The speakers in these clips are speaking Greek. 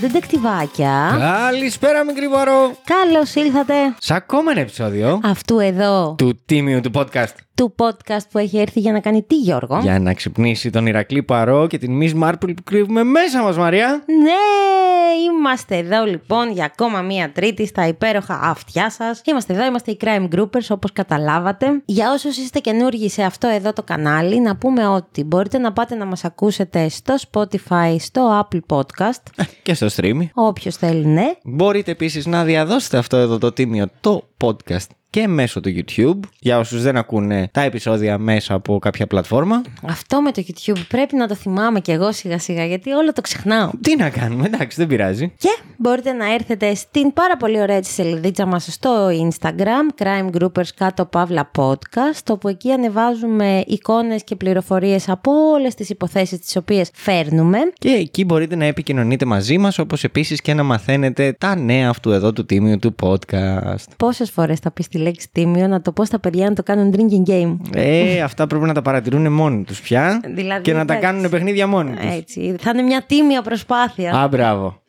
Ντεντεκτιβάκια. Καλησπέρα, μικρή Βαρό. Καλώς ήρθατε Σε ακόμα ένα επεισόδιο αυτού εδώ του τίμιου του podcast. Του podcast που έχει έρθει για να κάνει τι, Γιώργο; Για να ξυπνήσει τον Ηρακλή Παρό και την Miss Marple που κρύβουμε μέσα μας, Μαρία. Ναι, είμαστε εδώ λοιπόν για ακόμα μία τρίτη στα υπέροχα αυτιά σας. Είμαστε εδώ, είμαστε οι Crime Groupers όπως καταλάβατε. Για όσους είστε καινούργοι σε αυτό εδώ το κανάλι, να πούμε ότι μπορείτε να πάτε να μας ακούσετε στο Spotify, στο Apple Podcast. Και στο stream. Όποιος θέλει, ναι. Μπορείτε επίσης να διαδώσετε αυτό εδώ το τίμιο το podcast και μέσω του YouTube. Για όσους δεν ακούνε τα επεισόδια μέσα από κάποια πλατφόρμα. Αυτό με το YouTube πρέπει να το θυμάμαι κι εγώ σιγά σιγά γιατί όλο το ξεχνάω. Τι να κάνουμε, εντάξει, δεν πειράζει. Και μπορείτε να έρθετε στην πάρα πολύ ωραία τη σελίδιτσα μας στο Instagram, Crime Groupers κάτω παύλα podcast, όπου εκεί ανεβάζουμε εικόνες και πληροφορίες από όλες τις υποθέσεις τις οποίες φέρνουμε. Και εκεί μπορείτε να επικοινωνείτε μαζί μας, όπως επίσης και να μαθαίνετε τα νέα αυτού εδώ του τίμιου του podcast. Πόσες φορές θα πεις τη λέξη τίμιο να το πω στα παιδιά να το κάνουν drinking game. Ε, αυτά πρέπει να τα παρατηρούν μόνοι τους πια Δηλαδή, και να τα εντάξει. κάνουν παιχνίδια μόνοι τους. Έτσι, θα είναι μια τίμια προσπάθεια. Α, μπράβο.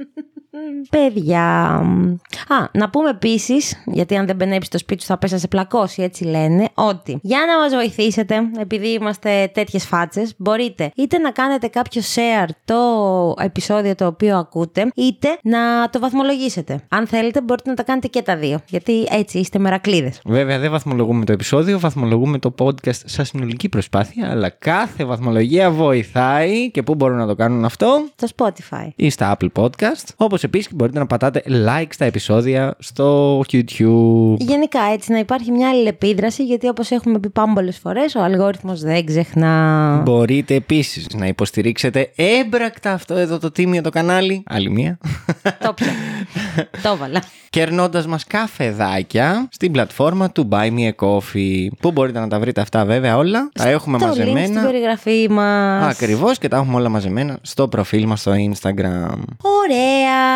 Παιδιά. Α, να πούμε επίσης, γιατί αν δεν μπενέψει το σπίτι σου θα πέσει να σε πλακώσει, έτσι λένε, ότι για να μας βοηθήσετε, επειδή είμαστε τέτοιες φάτσες, μπορείτε είτε να κάνετε κάποιο share το επεισόδιο το οποίο ακούτε, είτε να το βαθμολογήσετε. Αν θέλετε, μπορείτε να τα κάνετε και τα δύο, γιατί έτσι είστε μερακλείδες. Βέβαια, δεν βαθμολογούμε το επεισόδιο, βαθμολογούμε το podcast σαν συνολική προσπάθεια, αλλά κάθε βαθμολογία βοηθάει και πού μπορούν να το κάνουν αυτό; Στο Spotify. Ή στα Apple Podcast. Όπως επίσης μπορείτε να πατάτε like στα επεισόδια στο YouTube. Γενικά έτσι να υπάρχει μια αλληλεπίδραση, γιατί όπως έχουμε πει πάμπολε φορές, ο αλγόριθμος δεν ξεχνά. Μπορείτε επίσης να υποστηρίξετε έμπρακτα αυτό εδώ το τίμιο το κανάλι. Άλλη μία. Το πια. Το έβαλα. Κερνώντας μας καφεδάκια στην πλατφόρμα του Buy Me a Coffee. Πού μπορείτε να τα βρείτε αυτά, βέβαια, όλα. Τα έχουμε το link στην μαζεμένα. περιγραφή μας. Ακριβώς και τα έχουμε όλα μαζεμένα στο προφίλ μας στο Instagram. Ωραία.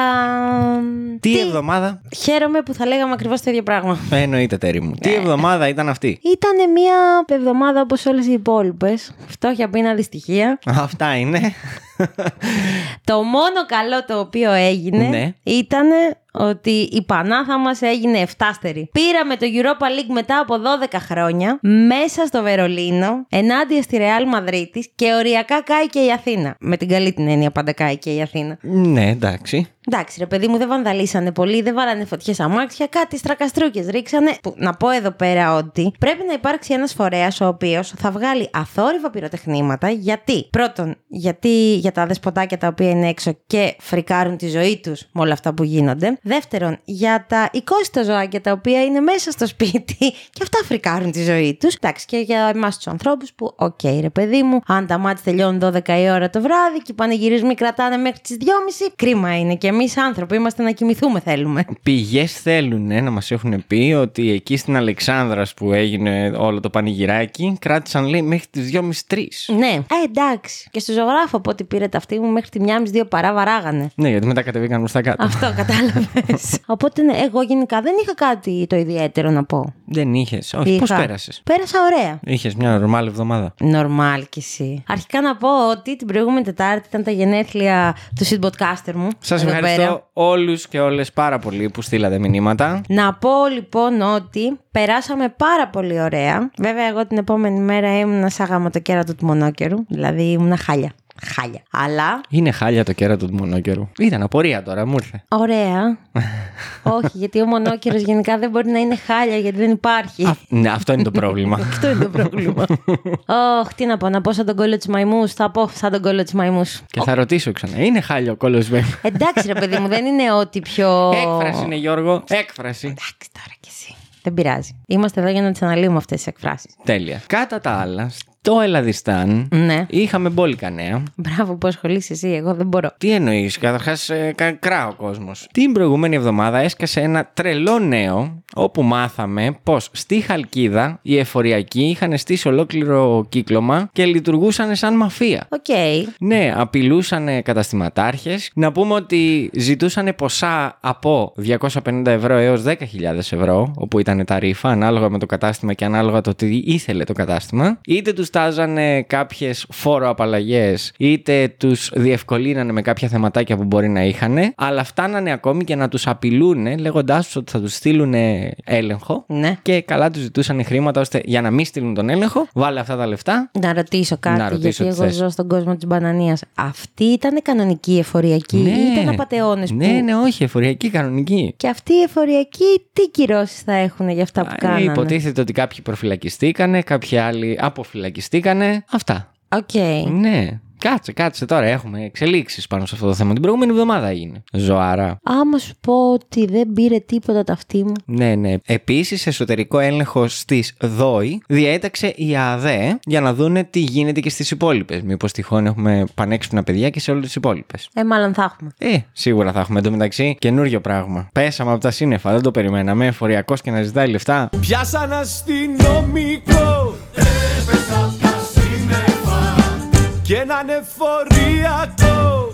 Τι, εβδομάδα; Χαίρομαι που θα λέγαμε ακριβώς το ίδιο πράγμα. Ε, Εννοείται, τέρι μου. Τι εβδομάδα ήταν αυτή; Ήταν μια εβδομάδα όπως όλες οι υπόλοιπες. Φτώχεια πείνα δυστυχία. Αυτά είναι. το μόνο καλό το οποίο έγινε Ναι. ήταν ότι η Πανάθα μας έγινε εφτάστερη. Πήραμε το Europa League μετά από 12 χρόνια μέσα στο Βερολίνο ενάντια στη Ρεάλ Μαδρίτης και οριακά κάει και η Αθήνα. Με την καλή την έννοια πάντα κάει και η Αθήνα. ναι, εντάξει. Εντάξει, ρε παιδί μου, δεν βανδαλίσανε πολύ, δεν βάλανε φωτιές αμάξια, κάτι στρακαστρούκες ρίξανε. Που, να πω εδώ πέρα ότι πρέπει να υπάρξει ένας φορέας ο οποίος θα βγάλει αθόρυβα πυροτεχνήματα. Γιατί, πρώτον, γιατί για τα δεσποτάκια τα οποία είναι έξω και φρικάρουν τη ζωή τους με όλα αυτά που γίνονται. Δεύτερον, για τα οικόσιτα ζωάκια τα οποία είναι μέσα στο σπίτι και αυτά φρικάρουν τη ζωή τους. Εντάξει, και για εμάς τους ανθρώπους που, οκ, ρε παιδί μου, αν τα ματς τελειώνουν 12 η ώρα το βράδυ και οι πανηγυρισμοί κρατάνε μέχρι τις 2.30, κρίμα είναι. Και εμείς άνθρωποι είμαστε να κοιμηθούμε, θέλουμε. Πηγές θέλουν να μας έχουν πει ότι εκεί στην Αλεξάνδρα που έγινε όλο το πανηγυράκι κράτησαν λέει μέχρι τις 2.30-3. Ναι, ε, εντάξει. Και στο ζωγράφο από ό,τι πήρε τ' αυτί μου μέχρι τη μία μισή δύο παρά βαράγανε. Ναι, γιατί μετά κατεβήκαν προ τα κάτω. Αυτό κατάλαβε. Οπότε ναι, εγώ γενικά δεν είχα κάτι το ιδιαίτερο να πω. Δεν είχες. Όχι, πώς Είχα. πέρασες; Πέρασα ωραία. Είχες μια νορμάλ εβδομάδα. Νορμάλ κι εσύ. Αρχικά να πω ότι την προηγούμενη Τετάρτη ήταν τα γενέθλια του Sidbotcaster μου. Σας εδώ ευχαριστώ πέρα. όλους και όλες πάρα πολύ που στείλατε μηνύματα. Να πω λοιπόν ότι περάσαμε πάρα πολύ ωραία. Βέβαια, εγώ την επόμενη μέρα ήμουν σαν γαμό το κέρατο του μονόκερου. Δηλαδή ήμουν χάλια. Χάλια. Αλλά Είναι χάλια το κέρατο του μονόκερου. Ήταν απορία τώρα, μου ήρθε. Ωραία. Όχι, γιατί ο μονόκερος γενικά δεν μπορεί να είναι χάλια γιατί δεν υπάρχει. Α, ναι, αυτό είναι το πρόβλημα. Αυτό είναι το πρόβλημα. Ωχ, τι να πω, να πω σαν τον κόλλο της μαϊμούς. Θα πω σαν τον κόλλο της μαϊμούς. Και θα ρωτήσω ξανά. Είναι χάλια ο κόλλος Εντάξει, ρε παιδί μου, δεν είναι ό,τι πιο. Έκφραση είναι, Γιώργο. Έκφραση. Εντάξει τώρα κι εσύ. Δεν πειράζει. Είμαστε εδώ για να τις αναλύουμε αυτές τις εκφράσεις. Τέλεια. Κατά τα άλλα, στο Ελλαδιστάν Ναι. είχαμε μπόλικα νέα. Μπράβο που ασχολείσαι εσύ. Εγώ δεν μπορώ. Τι εννοείς, καταρχάς, κρά ο κόσμος. Την προηγούμενη εβδομάδα έσκασε ένα τρελό νέο όπου μάθαμε πως στη Χαλκίδα οι εφοριακοί είχαν στήσει ολόκληρο κύκλωμα και λειτουργούσαν σαν μαφία. Οκ. Ναι, απειλούσαν καταστηματάρχες. Να πούμε ότι ζητούσαν ποσά από 250 ευρώ έως 10.000 ευρώ, όπου ήταν τα ρήφα, ανάλογα με το κατάστημα και ανάλογα το τι ήθελε το κατάστημα. Είτε τους τάζανε κάποιες φόρο απαλλαγέ, είτε τους διευκολύνανε με κάποια θεματάκια που μπορεί να είχαν, αλλά φτάνανε ακόμη και να τους απειλούν, λέγοντάς τους ότι θα τους στείλουν έλεγχο. Ναι. Και καλά τους ζητούσαν χρήματα ώστε για να μην στείλουν τον έλεγχο, βάλε αυτά τα λεφτά. Να ρωτήσω κάτι, Να ρωτήσω γιατί τι εγώ θες. ζω στον κόσμο της μπανανίας. Αυτή ήταν κανονική εφοριακή ή ήταν απαταιώνες ναι, που. ναι, όχι, εφοριακοί, κανονικοί. Και αυτοί οι εφοριακοί τι κυρώσεις θα έχουν για αυτά που Α, κάνανε; Υποτίθεται ότι κάποιοι προφυλακιστήκανε, κάποιοι άλλοι αποφυλακιστήκανε. Αυτά. Οκ. Ναι. Κάτσε, κάτσε τώρα. Έχουμε εξελίξεις πάνω σε αυτό το θέμα. Την προηγούμενη εβδομάδα έγινε. Ζωάρα. Άμα σου πω ότι δεν πήρε τίποτα το αυτί μου. Ναι, ναι. Επίσης, εσωτερικό έλεγχο στις ΔΟΥ διέταξε η ΑΑΔΕ για να δούνε τι γίνεται και στις υπόλοιπες. Μήπως τυχόν έχουμε πανέξυπνα παιδιά και σε όλες τις υπόλοιπες. Ε, μάλλον θα έχουμε. Ε, σίγουρα θα έχουμε εντωμεταξύ καινούριο πράγμα. Πέσαμε από τα σύννεφα, δεν το περιμέναμε. Φοριακό και να ζητάει λεφτά. Πιάσαν αστυνομικό Έπεσα απ' τα σύννεφα Και έναν εφοριακό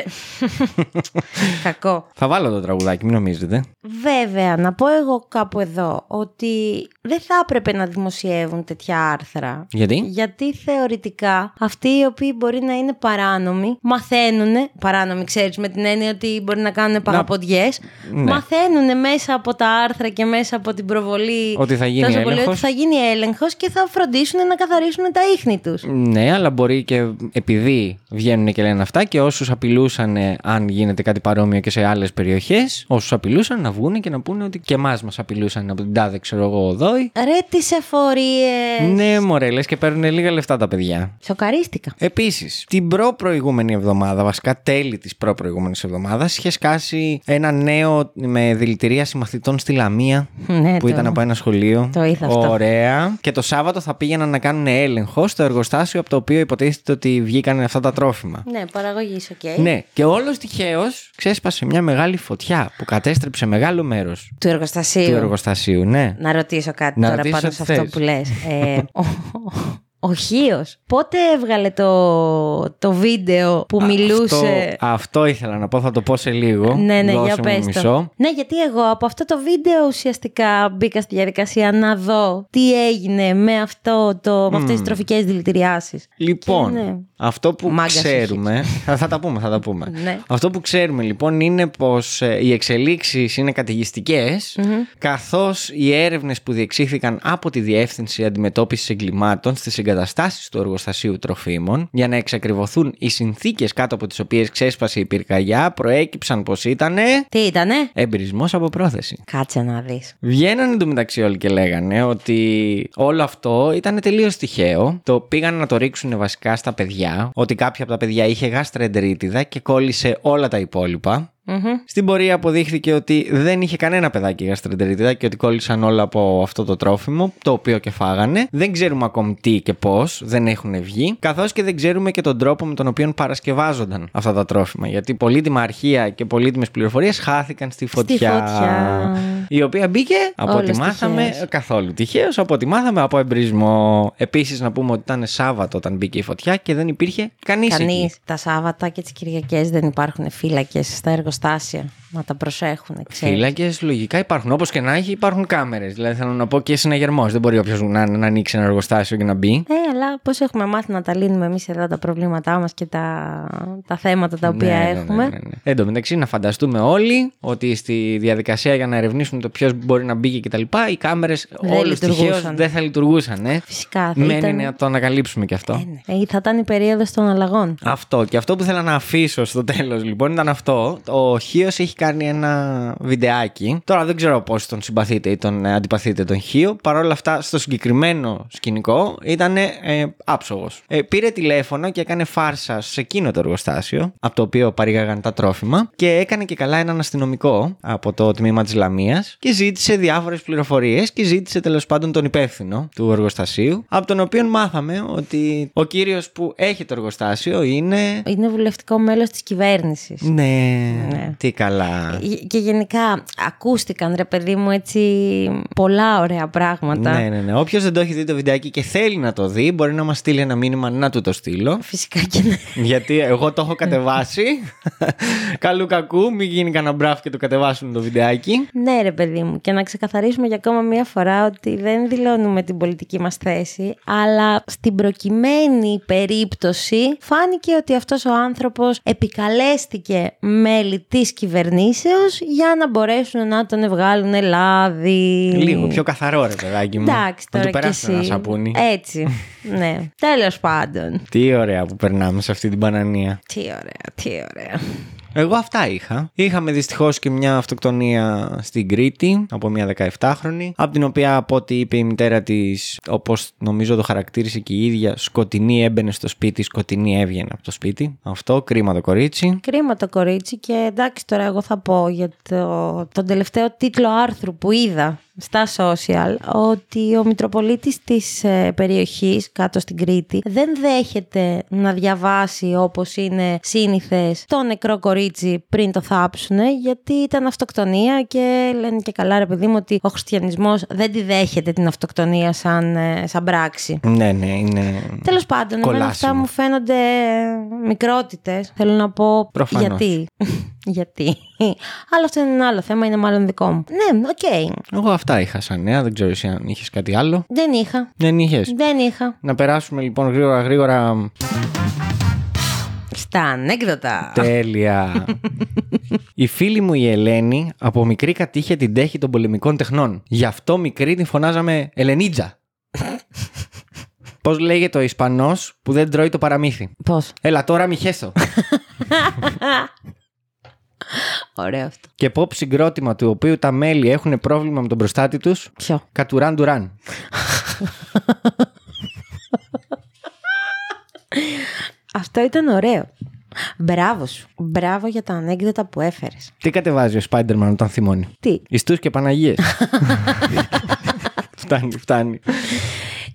Κακό. Θα βάλω το τραγουδάκι, μην νομίζετε. Βέβαια, να πω εγώ κάπου εδώ ότι δεν θα έπρεπε να δημοσιεύουν τέτοια άρθρα. Γιατί; Γιατί θεωρητικά αυτοί οι οποίοι μπορεί να είναι παράνομοι μαθαίνουν. Παράνομοι, ξέρεις, με την έννοια ότι μπορεί να κάνουν παραποντιέ. Ναι. Μαθαίνουν μέσα από τα άρθρα και μέσα από την προβολή. Ότι θα γίνει τόσο πολύ έλεγχος. Ότι θα γίνει έλεγχος και θα φροντίσουν να καθαρίσουν τα ίχνη τους. Ναι, αλλά μπορεί και επειδή βγαίνουν και λένε αυτά και όσους απειλούσαν, ε, αν γίνεται κάτι παρόμοιο και σε άλλες περιοχές, όσους απειλούσαν να βγουν και να πούνε ότι και εμάς μας απειλούσαν από την τάδε, ξέρω εγώ, δόη. Ρε τις εφορίες. Ναι, μωρέ, λες και παίρνουν λίγα λεφτά τα παιδιά. Σοκαρίστηκα. Επίσης, την προ-προηγούμενη εβδομάδα, βασικά τέλη της προ-προηγούμενης εβδομάδας, είχε σκάσει ένα νέο με δηλητηρία συμμαθητών στη Λαμία Ναι, που το- ήταν από ένα σχολείο. το είδα αυτό. Ωραία. Και το Σάββατο θα πήγαιναν να κάνουν έλεγχο στο εργοστάσιο από το οποίο υποτίθεται ότι βγήκαν αυτά τα τρόφιμα. Ναι, παραγωγή, οκ. Ναι, και όλως τυχαίως ξέσπασε μια μεγάλη φωτιά που κατέστρεψε μεγάλο μέρος Του εργοστασίου. του εργοστασίου, ναι. Να ρωτήσω κάτι Να τώρα ρωτήσεις πάνω ό,τι σε αυτό θες. που λες. Ε, ο, ο Χίος, πότε έβγαλε το, το βίντεο που μιλούσε... Αυτό, αυτό ήθελα να πω, θα το πω σε λίγο. Ναι, ναι, Δώσε για μου πες μισό. το. Ναι, γιατί εγώ από αυτό το βίντεο ουσιαστικά μπήκα στη διαδικασία να δω τι έγινε με, αυτό το, με αυτές τις τροφικές δηλητηριάσεις. Λοιπόν, Και ναι. αυτό που Μάγκας ξέρουμε. θα, θα τα πούμε, θα τα πούμε. Ναι. Αυτό που ξέρουμε λοιπόν είναι πως οι εξελίξεις είναι καταιγιστικές, καθώς οι έρευνες που διεξήχθηκαν από τη Διεύθυνση Αντιμετώπισης Εγκλημάτων στις εγκαταστάσεις του εργοστασίου τροφίμων για να εξακριβωθούν οι συνθήκες κάτω από τις οποίες ξέσπασε η πυρκαγιά προέκυψαν πως ήταν. Τι ήτανε; Εμπειρισμός από πρόθεση. Κάτσε να δεις. Βγαίνανε εντωμεταξύ όλοι και λέγανε ότι όλο αυτό ήταν τελείως τυχαίο. Το πήγαν να το ρίξουν βασικά στα παιδιά. Ότι κάποια από τα παιδιά είχε γαστρεντερίτιδα και κόλλησε όλα τα υπόλοιπα. Μμμ. Στην πορεία αποδείχθηκε ότι δεν είχε κανένα παιδάκι γαστρεντερίτιδα και ότι κόλλησαν όλα από αυτό το τρόφιμο, το οποίο και φάγανε. Δεν ξέρουμε ακόμη τι και πώς, δεν έχουν βγει. Καθώς και δεν ξέρουμε και τον τρόπο με τον οποίο παρασκευάζονταν αυτά τα τρόφιμα. Γιατί πολύτιμα αρχεία και πολύτιμες πληροφορίες χάθηκαν στη φωτιά. φωτιά. Η οποία μπήκε, από ό,τι Όλος μάθαμε, τυχαίως. καθόλου τυχαίως, από ό,τι μάθαμε από εμπρισμό. Επίσης, να πούμε ότι ήταν Σάββατο όταν μπήκε η φωτιά και δεν υπήρχε κανείς Κανείς. Τα Σάββατα και τις Κυριακές δεν υπάρχουν φύλακες στα εργοστάσια. Να τα προσέχουν, ξέρεις. Φύλακες λογικά υπάρχουν. Όπως και να έχει, υπάρχουν κάμερες. Δηλαδή θέλω να πω και συναγερμό. Δεν μπορεί όποιος να, να ανοίξει ένα εργοστάσιο και να μπει. Ε, αλλά πώς έχουμε μάθει να τα λύνουμε εμείς εδώ τα προβλήματά μας και τα, τα θέματα τα οποία Ναι, ναι, ναι, έχουμε. ναι, ναι. Εν τω μεταξύ, να φανταστούμε όλοι ότι στη διαδικασία για να ερευνήσουν το ποιος μπορεί να μπει και κτλ. οι κάμερες Δεν όλους τυχαίως λειτουργούσαν. δεν θα λειτουργούσαν. Ε. Φυσικά. θα Μένει ήταν- να το ανακαλύψουμε και αυτό. Ε, ναι. Ε, θα ήταν η περίοδος των αλλαγών. Αυτό και αυτό που ήθελα να αφήσω στο τέλος λοιπόν ήταν αυτό. Ο Χίος έχει κάνει ένα βιντεάκι. Τώρα δεν ξέρω πώς τον συμπαθείτε ή τον ε, αντιπαθείτε τον Χίο. Παρ' όλα αυτά, στο συγκεκριμένο σκηνικό ήταν ε, άψογος. Ε, πήρε τηλέφωνο και έκανε φάρσα σε εκείνο το εργοστάσιο, από το οποίο παρήγαγαν τα τρόφιμα. Και έκανε και καλά έναν αστυνομικό από το τμήμα της Λαμίας και ζήτησε διάφορες πληροφορίες και ζήτησε τέλος πάντων τον υπεύθυνο του εργοστασίου. Από τον οποίο μάθαμε ότι ο κύριος που έχει το εργοστάσιο είναι. Είναι βουλευτικό μέλος της κυβέρνησης. Ναι, Ναι. τι καλά. Και γενικά ακούστηκαν, ρε παιδί μου, έτσι πολλά ωραία πράγματα. Ναι, ναι, ναι. Όποιος δεν το έχει δει το βιντεάκι και θέλει να το δει, μπορεί να μας στείλει ένα μήνυμα να του το στείλω. Φυσικά και ναι. Γιατί εγώ το έχω κατεβάσει. Καλού κακού, μην γίνει κανένα μπράφ και το κατεβάσουν το βιντεάκι. Ναι, ρε παιδί μου. Και να ξεκαθαρίσουμε για ακόμα μία φορά ότι δεν δηλώνουμε την πολιτική μας θέση, αλλά στην προκειμένη περίπτωση φάνηκε ότι αυτός ο άνθρωπος επικαλέστηκε μέλη της κυβερνήσεως για να μπορέσουν να τον βγάλουν λάδι. Λίγο πιο καθαρό, ρε παιδάκι μου. Εντάξει, να τώρα του κι περάσουν εσύ. ένα σαπούνι. Έτσι. ναι. Τέλος πάντων. Τι ωραία που περνάμε σε αυτή την πανανία. Τι ωραία, τι ωραία. Εγώ αυτά είχα. Είχαμε δυστυχώς και μια αυτοκτονία στην Κρήτη από μια 17χρονη, από την οποία από ό,τι είπε η μητέρα της, όπως νομίζω το χαρακτήρισε και η ίδια, σκοτεινή έμπαινε στο σπίτι, σκοτεινή έβγαινε από το σπίτι. Αυτό, κρίμα το κορίτσι. Κρίμα το κορίτσι και εντάξει τώρα εγώ θα πω για το, τον τελευταίο τίτλο άρθρου που είδα στα social ότι ο Μητροπολίτης της ε, περιοχής κάτω στην Κρήτη δεν δέχεται να διαβάσει όπως είναι σύνηθες το νεκρό κορίτσι πριν το θάψουνε γιατί ήταν αυτοκτονία και λένε και καλά ρε παιδί μου ότι ο χριστιανισμός δεν τη δέχεται την αυτοκτονία σαν, ε, σαν πράξη. Ναι, ναι, είναι. Τέλος πάντων, εμένα Κολάσιμο. αυτά μου φαίνονται μικρότητες. Θέλω να πω Προφανώς. γιατί; γιατί; Αλλά αυτό είναι ένα άλλο θέμα, είναι μάλλον δικό μου. Ναι, οκ. Εγώ αυτά είχα σαν νέα, δεν ξέρω εσύ αν είχες κάτι άλλο. Δεν είχα. Δεν είχες. Δεν είχα. Να περάσουμε λοιπόν γρήγορα γρήγορα. Στα ανέκδοτα. Τέλεια. η φίλη μου η Ελένη από μικρή κατείχε την τέχνη των πολεμικών τεχνών. Γι' αυτό μικρή την φωνάζαμε Ελενίντζα. Πώς λέγεται ο Ισπανός που δεν τρώει το παραμύθι; Πώς; Έλα τώρα μη χέσω. Ωραίο αυτό. και pop συγκρότημα του οποίου τα μέλη έχουν πρόβλημα με τον προστάτη τους. Ποιο; Κατουράν Ντουράν. Αυτό ήταν ωραίο. Μπράβο σου. Μπράβο για τα ανέκδοτα που έφερες. Τι κατεβάζει ο Spider-Man όταν θυμώνει; Τι; Ιστούς και Παναγίες. φτάνει, φτάνει.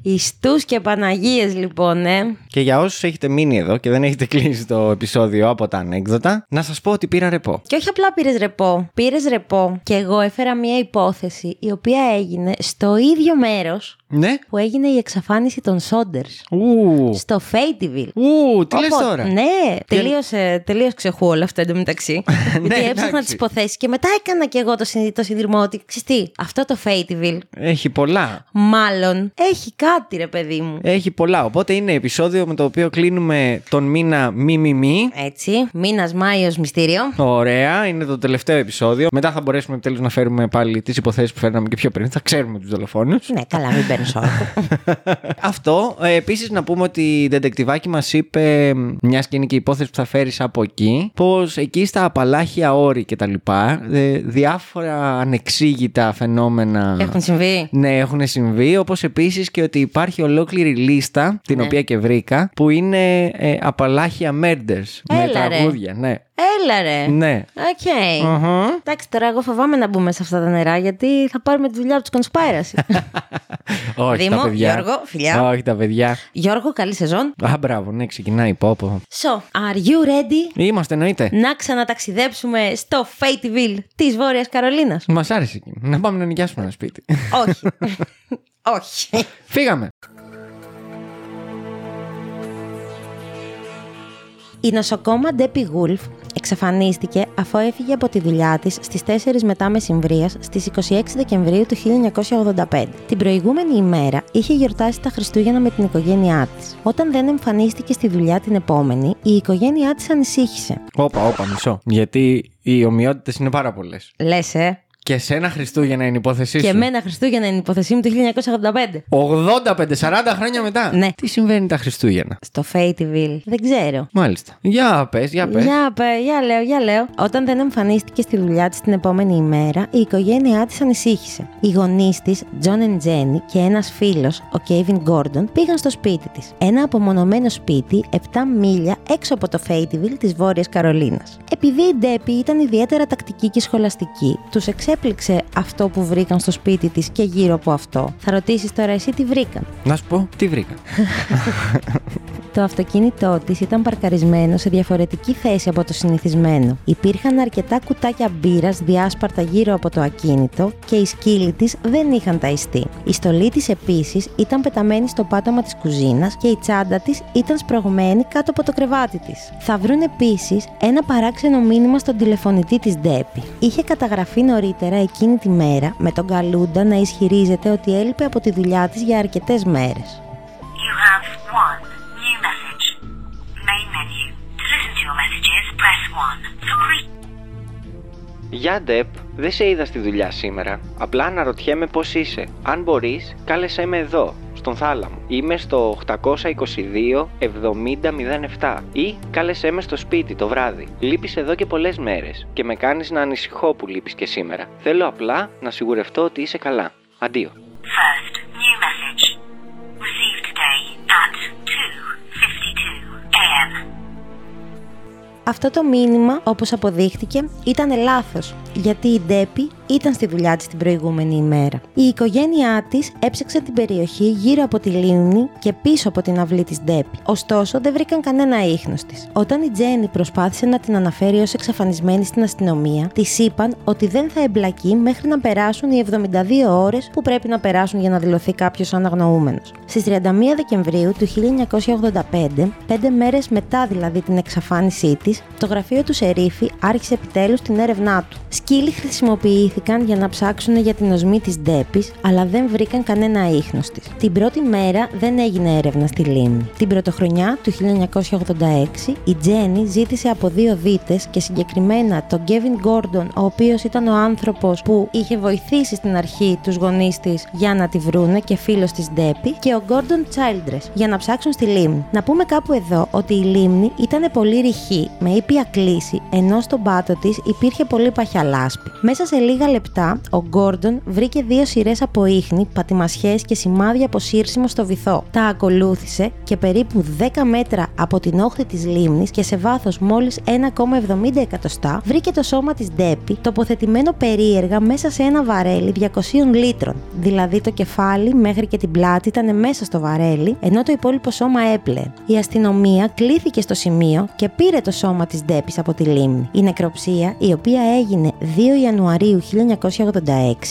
Ιστούς και Παναγίες λοιπόν, ε. Και για όσους έχετε μείνει εδώ και δεν έχετε κλείσει το επεισόδιο από τα ανέκδοτα, να σας πω ότι πήρα ρεπό. Και όχι απλά πήρες ρεπό. Πήρες ρεπό και εγώ έφερα μια υπόθεση η οποία έγινε στο ίδιο μέρος Ναι. που έγινε η εξαφάνιση των Σόντερ. Ου, Στο Fayetteville. ου, τι λες Οπότε- τώρα; Ναι, τελείωσε, τελείως ξεχού όλο αυτό εντωμεταξύ. Γιατί έψαχνα Ναι, εντάξει. τις υποθέσεις και μετά έκανα και εγώ το, συνδυ- το συνδυασμό ότι ξέρεις τι, αυτό το Fayetteville Έχει πολλά. μάλλον έχει κάτι ρε παιδί μου. Έχει πολλά. Οπότε είναι επεισόδιο με το οποίο κλείνουμε τον μήνα μη μη μη. Έτσι, μήνας Μάιος μυστήριο. Ωραία, είναι το τελευταίο επεισόδιο. Μετά θα μπορέσουμε επιτέλους να φέρουμε πάλι τις υποθέσεις που φέρναμε και πιο πριν. Θα ξέρουμε τους δολοφόνους. Ναι, καλά, μην παίρνεις όρκο. Αυτό. Ε, Επίσης, να πούμε ότι η ντεντεκτιβάκι μας είπε, μιας και είναι και η υπόθεση που θα φέρεις από εκεί, πως εκεί στα απαλάχια όρη και τα λοιπά, ε, διάφορα ανεξήγητα φαινόμενα. Έχουν συμβεί. Ναι, έχουν συμβεί. Όπως επίσης και ότι υπάρχει ολόκληρη λίστα, την Ναι. οποία και βρήκα, που είναι ε, απαλάχια murders. με Έλα, ρε. τραγούδια, ναι. Έλα ρε. Ναι. Οκ. Αχα. Εντάξει, τώρα εγώ φοβάμαι να μπούμε σε αυτά τα νερά γιατί θα πάρουμε τη δουλειά από τους conspiracy. Όχι Δήμο, τα παιδιά. Γιώργο, φιλιά. Όχι τα παιδιά. Γιώργο, καλή σεζόν. Α, μπράβο, ναι, ξεκινάει η πόπο. So, are you ready? Είμαστε, εννοείται. να ξαναταξιδέψουμε στο Fayetteville της Βόρειας Καρολίνας. Μας άρεσε εκεί. Να πάμε να νοικιάσουμε ένα σπίτι. Όχι. Όχι. Φύγαμε. Η νοσοκόμα Ντέπι Γούλφ εξαφανίστηκε αφού έφυγε από τη δουλειά της στις 4 μετά μεσημβρίας στις 26 Δεκεμβρίου του 1985. Την προηγούμενη ημέρα είχε γιορτάσει τα Χριστούγεννα με την οικογένειά της. Όταν δεν εμφανίστηκε στη δουλειά την επόμενη, η οικογένειά της ανησύχησε. Όπα, όπα, μισό. Γιατί οι ομοιότητες είναι πάρα πολλές. Λες, ε. Και σε ένα Χριστούγεννα είναι η υπόθεσή Και σου. εμένα Χριστούγεννα είναι η υπόθεσή μου το 1985. 85-40 χρόνια μετά. Ναι. Τι συμβαίνει τα Χριστούγεννα; Στο Fayetteville. Δεν ξέρω. Μάλιστα. Για πες, για πες. Για, πε, για λέω, για λέω. Όταν δεν εμφανίστηκε στη δουλειά της την επόμενη ημέρα, η οικογένειά της ανησύχησε. Οι γονείς της, John and Jenny και ένας φίλος, ο Kevin Gordon, πήγαν στο σπίτι της. Ένα απομονωμένο σπίτι 7 μίλια έξω από το Fayetteville της Βόρειας Καρολίνας. Επειδή η Ντέπη ήταν ιδιαίτερα τακτική και σχολαστική, τους εξέπληξε αυτό που βρήκαν στο σπίτι της και γύρω από αυτό. Θα ρωτήσεις τώρα εσύ τι βρήκαν. Να σου πω, τι βρήκα. Το αυτοκίνητό της ήταν παρκαρισμένο σε διαφορετική θέση από το συνηθισμένο. Υπήρχαν αρκετά κουτάκια μπύρας διάσπαρτα γύρω από το ακίνητο και οι σκύλοι της δεν είχαν ταϊστεί. Η στολή της επίσης ήταν πεταμένη στο πάτωμα της κουζίνας και η τσάντα της ήταν σπρωγμένη κάτω από το κρεβάτι της. Θα βρουν επίσης ένα παράξενο μήνυμα στον τηλεφωνητή της Ντέπη. Είχε καταγραφεί νωρίτερα εκείνη τη μέρα με τον Καλούντα να ισχυρίζεται ότι έλειπε από τη δουλειά της για αρκετές μέρες. You have one new message. Main menu. To listen to your messages, press 1. For greet Γεια Ντεπ, δεν σε είδα στη δουλειά σήμερα. Απλά αναρωτιέμαι πώς είσαι. Αν μπορείς, κάλεσέ με εδώ, στον θάλαμο. Είμαι στο 822 7007 ή κάλεσέ με στο σπίτι το βράδυ. Λείπεις εδώ και πολλές μέρες και με κάνεις να ανησυχώ που λείπεις και σήμερα. Θέλω απλά να σιγουρευτώ ότι είσαι καλά. Αντίο. First new message. Received today at 2:52 a.m. Αυτό το μήνυμα, όπως αποδείχτηκε, ήταν λάθος, γιατί η Ντέπη ήταν στη δουλειά της την προηγούμενη ημέρα. Η οικογένειά της έψαξε την περιοχή γύρω από τη λίμνη και πίσω από την αυλή της Ντέπη. Ωστόσο, δεν βρήκαν κανένα ίχνος της. Όταν η Τζέννη προσπάθησε να την αναφέρει ως εξαφανισμένη στην αστυνομία, της είπαν ότι δεν θα εμπλακεί μέχρι να περάσουν οι 72 ώρες που πρέπει να περάσουν για να δηλωθεί κάποιος αναγνωούμενος. Στις 31 Δεκεμβρίου του 1985, πέντε μέρες μετά δηλαδή την εξαφάνισή της, το γραφείο του Σερίφη άρχισε επιτέλους την έρευνά του. Σκύλοι χρησιμοποιήθηκαν για να ψάξουν για την οσμή της Ντέπης, αλλά δεν βρήκαν κανένα ίχνος της. Την πρώτη μέρα δεν έγινε έρευνα στη λίμνη. Την πρωτοχρονιά του 1986, η Τζέννη ζήτησε από δύο δίτες και συγκεκριμένα τον Κέβιν Γκόρντον, ο οποίος ήταν ο άνθρωπος που είχε βοηθήσει στην αρχή τους γονείς της για να τη βρούνε και φίλος της Ντέπη, και ο Γκόρντον Childress για να ψάξουν στη λίμνη. Να πούμε κάπου εδώ ότι η λίμνη ήταν πολύ ρηχή, με ήπια κλίση, ενώ στον πάτο της υπήρχε πολύ παχιά λάσπη. Μέσα σε λίγα λεπτά, ο Γκόρντον βρήκε δύο σειρές από ίχνη, πατημασιές και σημάδια από σύρσιμο στο βυθό. Τα ακολούθησε και περίπου 10 μέτρα από την όχθη της λίμνης και σε βάθος μόλις 1,70 εκατοστά βρήκε το σώμα της Ντέπη τοποθετημένο περίεργα μέσα σε ένα βαρέλι 200 λίτρων. Δηλαδή το κεφάλι μέχρι και την πλάτη ήταν μέσα στο βαρέλι, ενώ το υπόλοιπο σώμα έπλεε. Η αστυνομία κλήθηκε στο σημείο και πήρε το σώμα της Ντέπης από τη λίμνη. Η νεκροψία, η οποία έγινε 2 Ιανουαρίου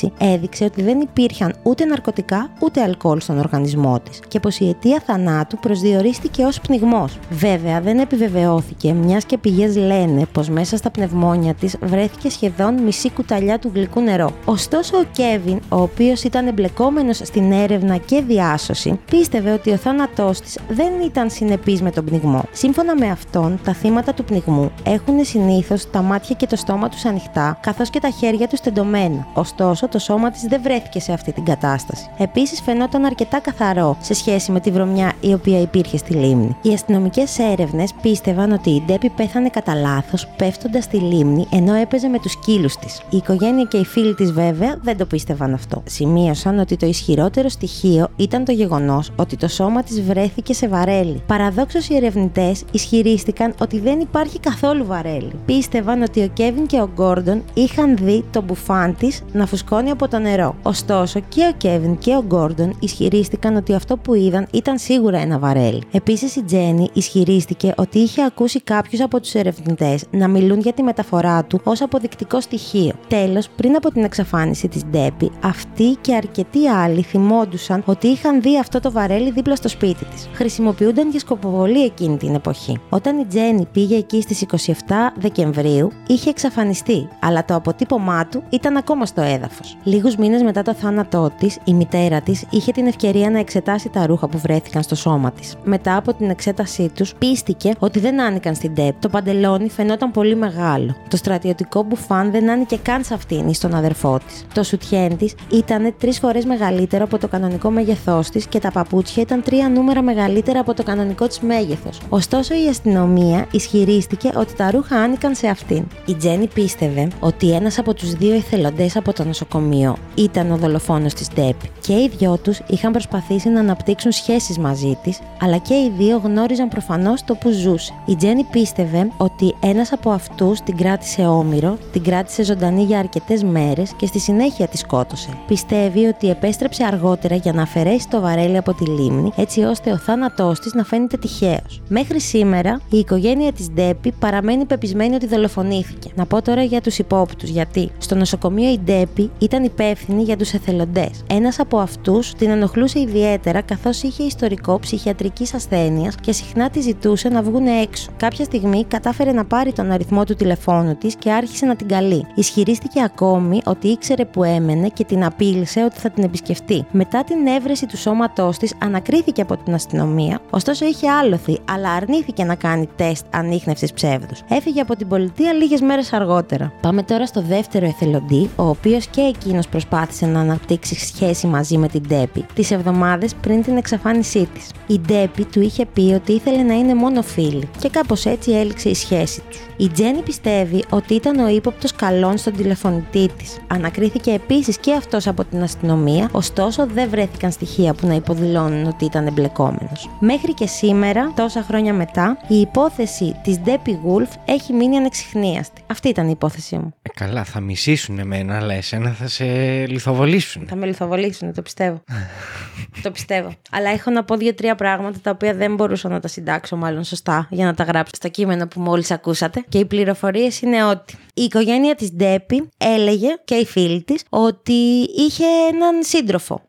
1986, έδειξε ότι δεν υπήρχαν ούτε ναρκωτικά ούτε αλκοόλ στον οργανισμό της και πως η αιτία θανάτου προσδιορίστηκε ως πνιγμός. Βέβαια, δεν επιβεβαιώθηκε, μιας και πηγές λένε πως μέσα στα πνευμόνια της βρέθηκε σχεδόν μισή κουταλιά του γλυκού νερό. Ωστόσο, ο Κέβιν, ο οποίος ήταν εμπλεκόμενος στην έρευνα και διάσωση, πίστευε ότι ο θάνατός της δεν ήταν συνεπής με τον πνιγμό. Σύμφωνα με αυτόν, τα θύματα του πνιγμού έχουν συνήθως τα μάτια και το στόμα τους ανοιχτά, καθώς και τα χέρια τους τεντωμένα. Ωστόσο, το σώμα της δεν βρέθηκε σε αυτή την κατάσταση. Επίσης, φαινόταν αρκετά καθαρό σε σχέση με τη βρωμιά η οποία υπήρχε στη λίμνη. Οι αστυνομικές έρευνες πίστευαν ότι η Ντέπη πέθανε κατά λάθος πέφτοντας στη λίμνη ενώ έπαιζε με τους σκύλου της. Η οικογένεια και οι φίλοι της, βέβαια, δεν το πίστευαν αυτό. Σημείωσαν ότι το ισχυρότερο στοιχείο ήταν το γεγονός ότι το σώμα της βρέθηκε σε βαρέλι. Παραδόξως, οι ερευνητές ισχυρίστηκαν ότι δεν υπάρχει καθόλου βαρέλι. Πίστευαν ότι ο Κέβιν και ο Γκόρντον είχαν δει τον μπουφάν της να φουσκώνει από το νερό. Ωστόσο, και ο Κέβιν και ο Γκόρντον ισχυρίστηκαν ότι αυτό που είδαν ήταν σίγουρα ένα βαρέλι. Επίσης, η Τζέννη ισχυρίστηκε ότι είχε ακούσει κάποιους από τους ερευνητές να μιλούν για τη μεταφορά του ως αποδεικτικό στοιχείο. Τέλος, πριν από την εξαφάνιση της Ντέπη, αυτοί και αρκετοί άλλοι θυμόντουσαν ότι είχαν δει αυτό το βαρέλι δίπλα στο σπίτι της. Χρησιμοποιούνταν για σκοποβολή εκείνη την εποχή. Όταν η Τζέννη πήγε εκεί στις 27 Δεκεμβρίου, είχε εξαφανιστεί, αλλά το αποτύπωμά του ήταν ακόμα στο έδαφος. Λίγους μήνες μετά το θάνατό της, η μητέρα της είχε την ευκαιρία να εξετάσει τα ρούχα που βρέθηκαν στο σώμα της. Μετά από την εξέτασή τους, πίστηκε ότι δεν άνοικαν στην ΤΕΠ. Το παντελόνι φαινόταν πολύ μεγάλο. Το στρατιωτικό μπουφάν δεν άνοικε καν σε αυτήν ή στον αδερφό της. Το σουτιέν της ήταν τρεις φορές μεγαλύτερο από το κανονικό μέγεθός της και τα παπούτσια ήταν τρία νούμερα μεγαλύτερα από το κανονικό της μέγεθος. Ωστόσο, η αστυνομία ισχυρίστηκε ότι τα ρούχα άνοικαν σε αυτήν. Η Τζέννη πίστευε ότι ένας από τους δύο εθελοντές από το νοσοκομείο ήταν ο δολοφόνος της Ντέπ και οι δυο τους είχαν προσπαθήσει να αναπτύξουν σχέσεις μαζί της, αλλά και οι δύο γνώριζαν προφανώς το που ζούσε. Η Τζέννη πίστευε ότι ένας από αυτούς την κράτησε όμοιρο, την κράτησε ζωντανή για αρκετές μέρες και στη συνέχεια τη σκότωσε. Πιστεύει ότι επέστρεψε αργότερα για να αφαιρέσει το βαρέλι από τη λίμνη, έτσι ώστε ο θάνατός της να φαίνεται τυχαίος. Μέχρι σήμερα, η οικογένεια της Ντέπη παραμένει πεπισμένη ότι δολοφονήθηκε. Να πω τώρα για τους υπόπτου, γιατί στο νοσοκομείο η Ντέπη ήταν υπεύθυνη για τους εθελοντές. Ένας από αυτούς την ενοχλούσε ιδιαίτερα καθώς είχε ιστορικό ψυχιατρικής ασθένειας και συχνά τη ζητούσε να βγουν έξω. Κάποια στιγμή κατάφερε να πάρει τον αριθμό του τηλεφώνου της και άρχισε να την καλεί. Ισχυρίστηκε ακόμη ότι ήξερε που έμενε και την απείλησε ότι θα την επισκεφτεί. Μετά την έβρεση του σώματός της, ανακρίθηκε από την αστυνομία, ωστόσο είχε άλοθη, αλλά αρνήθηκε να κάνει τεστ ανείχνευσης ψεύδους. Έφυγε από την πολιτεία λίγες μέρες αργότερα. Πάμε τώρα στο δεύτερο εθελοντή, ο οποίος και εκείνος προσπάθησε να αναπτύξει σχέση μαζί με την Ντέπη, τις εβδομάδες πριν την εξαφάνισή της. Η Ντέπη του είχε πει ότι ήθελε να είναι μόνο φίλοι, και κάπως έτσι έληξε η σχέση τους. Η Τζέννη πιστεύει ότι ήταν ο ύποπτος καλών στον τηλεφωνητή της. Ανακρίθηκε επίσης και αυτός από την αστυνομία, ωστόσο δεν βρέθηκαν στοιχεία που να υποδηλώνουν ότι ήταν εμπλεκόμενος. Μέχρι και σήμερα, τόσα χρόνια μετά, η υπόθεση της Ντέπη Γουλφ έχει μείνει ανεξιχνίαστη. Αυτή ήταν η υπόθεσή μου. Ε, καλά, θα μισήσουν εμένα, αλλά εσένα θα σε λιθοβολήσουν. Θα με λιθοβολήσουν, το πιστεύω. το πιστεύω. Αλλά έχω να πω δύο-τρία πράγματα τα οποία δεν μπορούσα να τα συντάξω, μάλλον σωστά, για να τα γράψω στο κείμενο που μόλις ακούσατε. Και οι πληροφορίες είναι ότι η οικογένεια της Ντέπη έλεγε και οι φίλοι της ότι είχε έναν σύντροφο.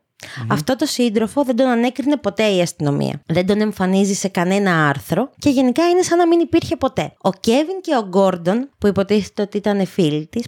Αυτό το σύντροφο δεν τον ανέκρινε ποτέ η αστυνομία. Δεν τον εμφανίζει σε κανένα άρθρο και γενικά είναι σαν να μην υπήρχε ποτέ. Ο Κέβιν και ο Γκόρντον, που υποτίθεται ότι ήταν φίλοι της,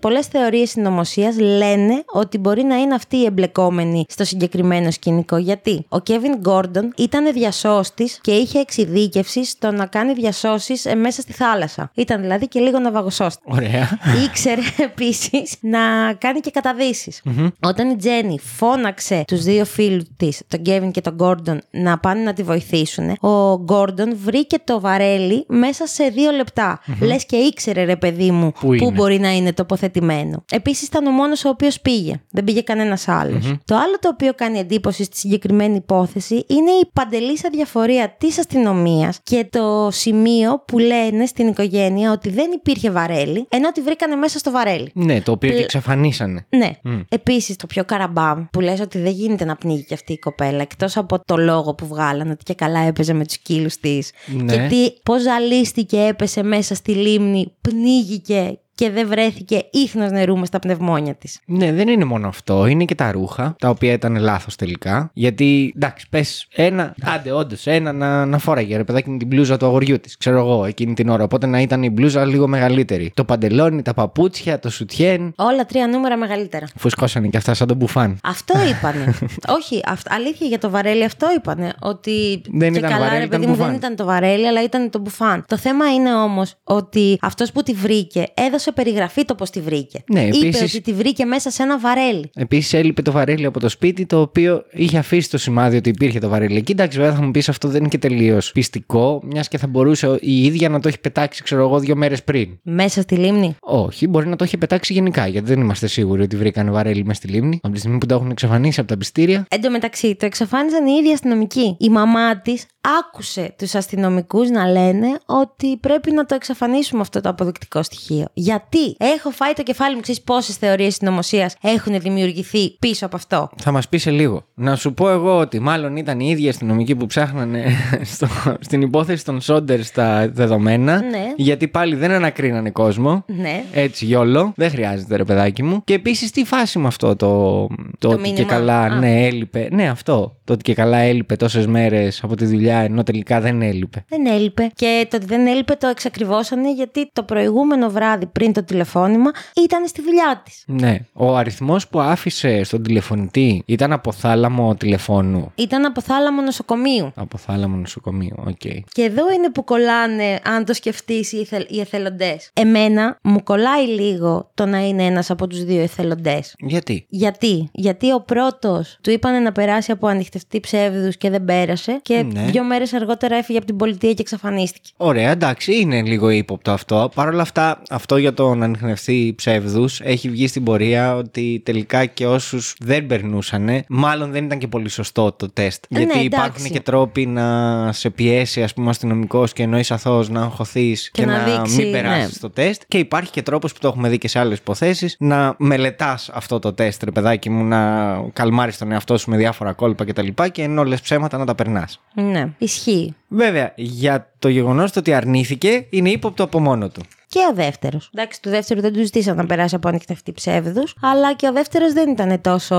πολλές θεωρίες συνωμοσίας λένε ότι μπορεί να είναι αυτοί οι εμπλεκόμενοι στο συγκεκριμένο σκηνικό. Γιατί; Ο Κέβιν Γκόρντον ήταν διασώστης και είχε εξειδίκευση στο να κάνει διασώσεις μέσα στη θάλασσα. Ήταν δηλαδή και λίγο ναυαγοσώστης. Ωραία. Ήξερε επίσης να κάνει και καταδύσεις. Όταν η Τζέννη φώναξε τους δύο φίλους της, τον Κέβιν και τον Γκόρντον, να πάνε να τη βοηθήσουν, ο Γκόρντον βρήκε το βαρέλι μέσα σε δύο λεπτά. Λες και ήξερε, ρε παιδί μου, Πού πού είναι. μπορεί να είναι τοποθετημένο. Επίσης ήταν ο μόνος ο οποίος πήγε. Δεν πήγε κανένας άλλος. Το άλλο το οποίο κάνει εντύπωση στη συγκεκριμένη υπόθεση είναι η παντελής αδιαφορία της αστυνομίας και το σημείο που λένε στην οικογένεια ότι δεν υπήρχε βαρέλι, ενώ τη βρήκανε μέσα στο βαρέλι. Ναι, το οποίο και Πλε- εξαφανίσανε. Ναι. Επίσης, το πιο καραμπάμ που λες ότι δεν γίνεται να πνίγει και αυτή η κοπέλα, εκτός από το λόγο που βγάλανε ότι και καλά έπαιζε με τους κύλου της. Ναι. Και τι, πώς ζαλίστηκε, έπεσε μέσα στη λίμνη, πνίγηκε και δεν βρέθηκε ίχνος νερού μες στα πνευμόνια της. Ναι, δεν είναι μόνο αυτό. Είναι και τα ρούχα, τα οποία ήταν λάθος τελικά. Γιατί, εντάξει, πες ένα, άντε, όντως, ένα να, να φόραγε ρε παιδάκι με την μπλούζα του αγοριού της. Ξέρω εγώ, εκείνη την ώρα. Οπότε να ήταν η μπλούζα λίγο μεγαλύτερη. Το παντελόνι, τα παπούτσια, το σουτιέν. Όλα τρία νούμερα μεγαλύτερα. Φουσκώσανε και αυτά σαν τον μπουφάν. Αυτό είπανε. Όχι, αυ- αλήθεια για το βαρέλι αυτό είπανε. Ότι Δεν και ήταν καλά, βαρέλι, ρε παιδί ήταν μου, δεν μπουφάν. ήταν το βαρέλι, αλλά ήταν το μπουφάν. Το θέμα είναι όμως ότι αυτός που τη βρήκε έδωσε περιγραφή το πώς τη βρήκε. Ναι, Είπε επίσης- ότι τη βρήκε μέσα σε ένα βαρέλι. Επίσης έλειπε το βαρέλι από το σπίτι, το οποίο είχε αφήσει το σημάδι ότι υπήρχε το βαρέλι. Εκεί εντάξει, βέβαια θα μου πεις αυτό δεν είναι και τελείως πιστικό, μιας και θα μπορούσε η ίδια να το έχει πετάξει, ξέρω εγώ, δύο μέρες πριν. Μέσα στη λίμνη. Όχι, μπορεί να το έχει πετάξει γενικά, γιατί δεν είμαστε σίγουροι ότι βρήκαν βαρέλι μες στη λίμνη. Από τη στιγμή που το έχουν εξαφανίσει από τα πιστήρια. Εν τω μεταξύ, το εξαφάνισαν οι ίδιοι αστυνομικοί. Η μαμά της άκουσε τους αστυνομικούς να λένε ότι πρέπει να το εξαφανίσουμε αυτό το αποδεικτικό στοιχείο. Γιατί; Έχω φάει το κεφάλι μου, ξέρεις πόσες θεωρίες συνωμοσίας έχουν δημιουργηθεί πίσω από αυτό. Θα μας πεις σε λίγο. Να σου πω εγώ ότι μάλλον ήταν οι ίδιοι αστυνομικοί που ψάχνανε στο, στην υπόθεση των Σόντερ στα δεδομένα. Ναι. Γιατί πάλι δεν ανακρίνανε κόσμο. Ναι. Έτσι γιόλο. Δεν χρειάζεται ρε παιδάκι μου. Και επίσης τι φάση με αυτό το. Το, ότι και μήνυμα. καλά Α. ναι, έλειπε. Ναι, αυτό. Το ότι και καλά έλειπε τόσες μέρες από τη δουλειά ενώ τελικά δεν έλειπε. Δεν έλειπε. Και το ότι δεν έλειπε το εξακριβώσανε γιατί το προηγούμενο βράδυ πριν το τηλεφώνημα ήταν στη δουλειά της. Ναι. Ο αριθμός που άφησε στον τηλεφωνητή ήταν από θάλαμο τηλεφώνου. Ήταν από θάλαμο νοσοκομείου. Από θάλαμο νοσοκομείο. Οκ. Και εδώ είναι που κολλάνε, αν το σκεφτείς, οι, εθελ, οι εθελοντές. Εμένα μου κολλάει λίγο το να είναι ένας από τους δύο εθελοντές. Γιατί; Γιατί; Γιατί ο πρώτος του είπανε να περάσει από ανοιχτευτή ψεύδους και δεν πέρασε. Και Ναι. δύο μέρες αργότερα έφυγε από την πολιτεία και εξαφανίστηκε. Ωραία, εντάξει, είναι λίγο ύποπτο αυτό. Παρ' όλα αυτά, αυτό για τον ανιχνευτή ψεύδους έχει βγει στην πορεία ότι τελικά και όσους δεν περνούσαν, μάλλον δεν ήταν και πολύ σωστό το τεστ. Ναι, Γιατί εντάξει. υπάρχουν και τρόποι να σε πιέσει, ας πούμε, αστυνομικός και ενώ είσαι αθώος να αγχωθείς και, Και να να, δείξει, μην περάσεις ναι. το τεστ. Και υπάρχει και τρόπος που το έχουμε δει και σε άλλες υποθέσεις να μελετάς αυτό το τεστ, ρε παιδάκι μου, να καλμάρεις τον εαυτό σου με διάφορα κόλπα κτλ. Και, και ενώ λες ψέματα να τα περνάς. Ναι, ισχύει. Βέβαια, για το γεγονός ότι αρνήθηκε είναι ύποπτο από μόνο του. Και ο δεύτερος. Εντάξει, του δεύτερου δεν τους ζητήσαν να περάσει από ανοιχτευτή ψεύδους, αλλά και ο δεύτερος δεν ήταν τόσο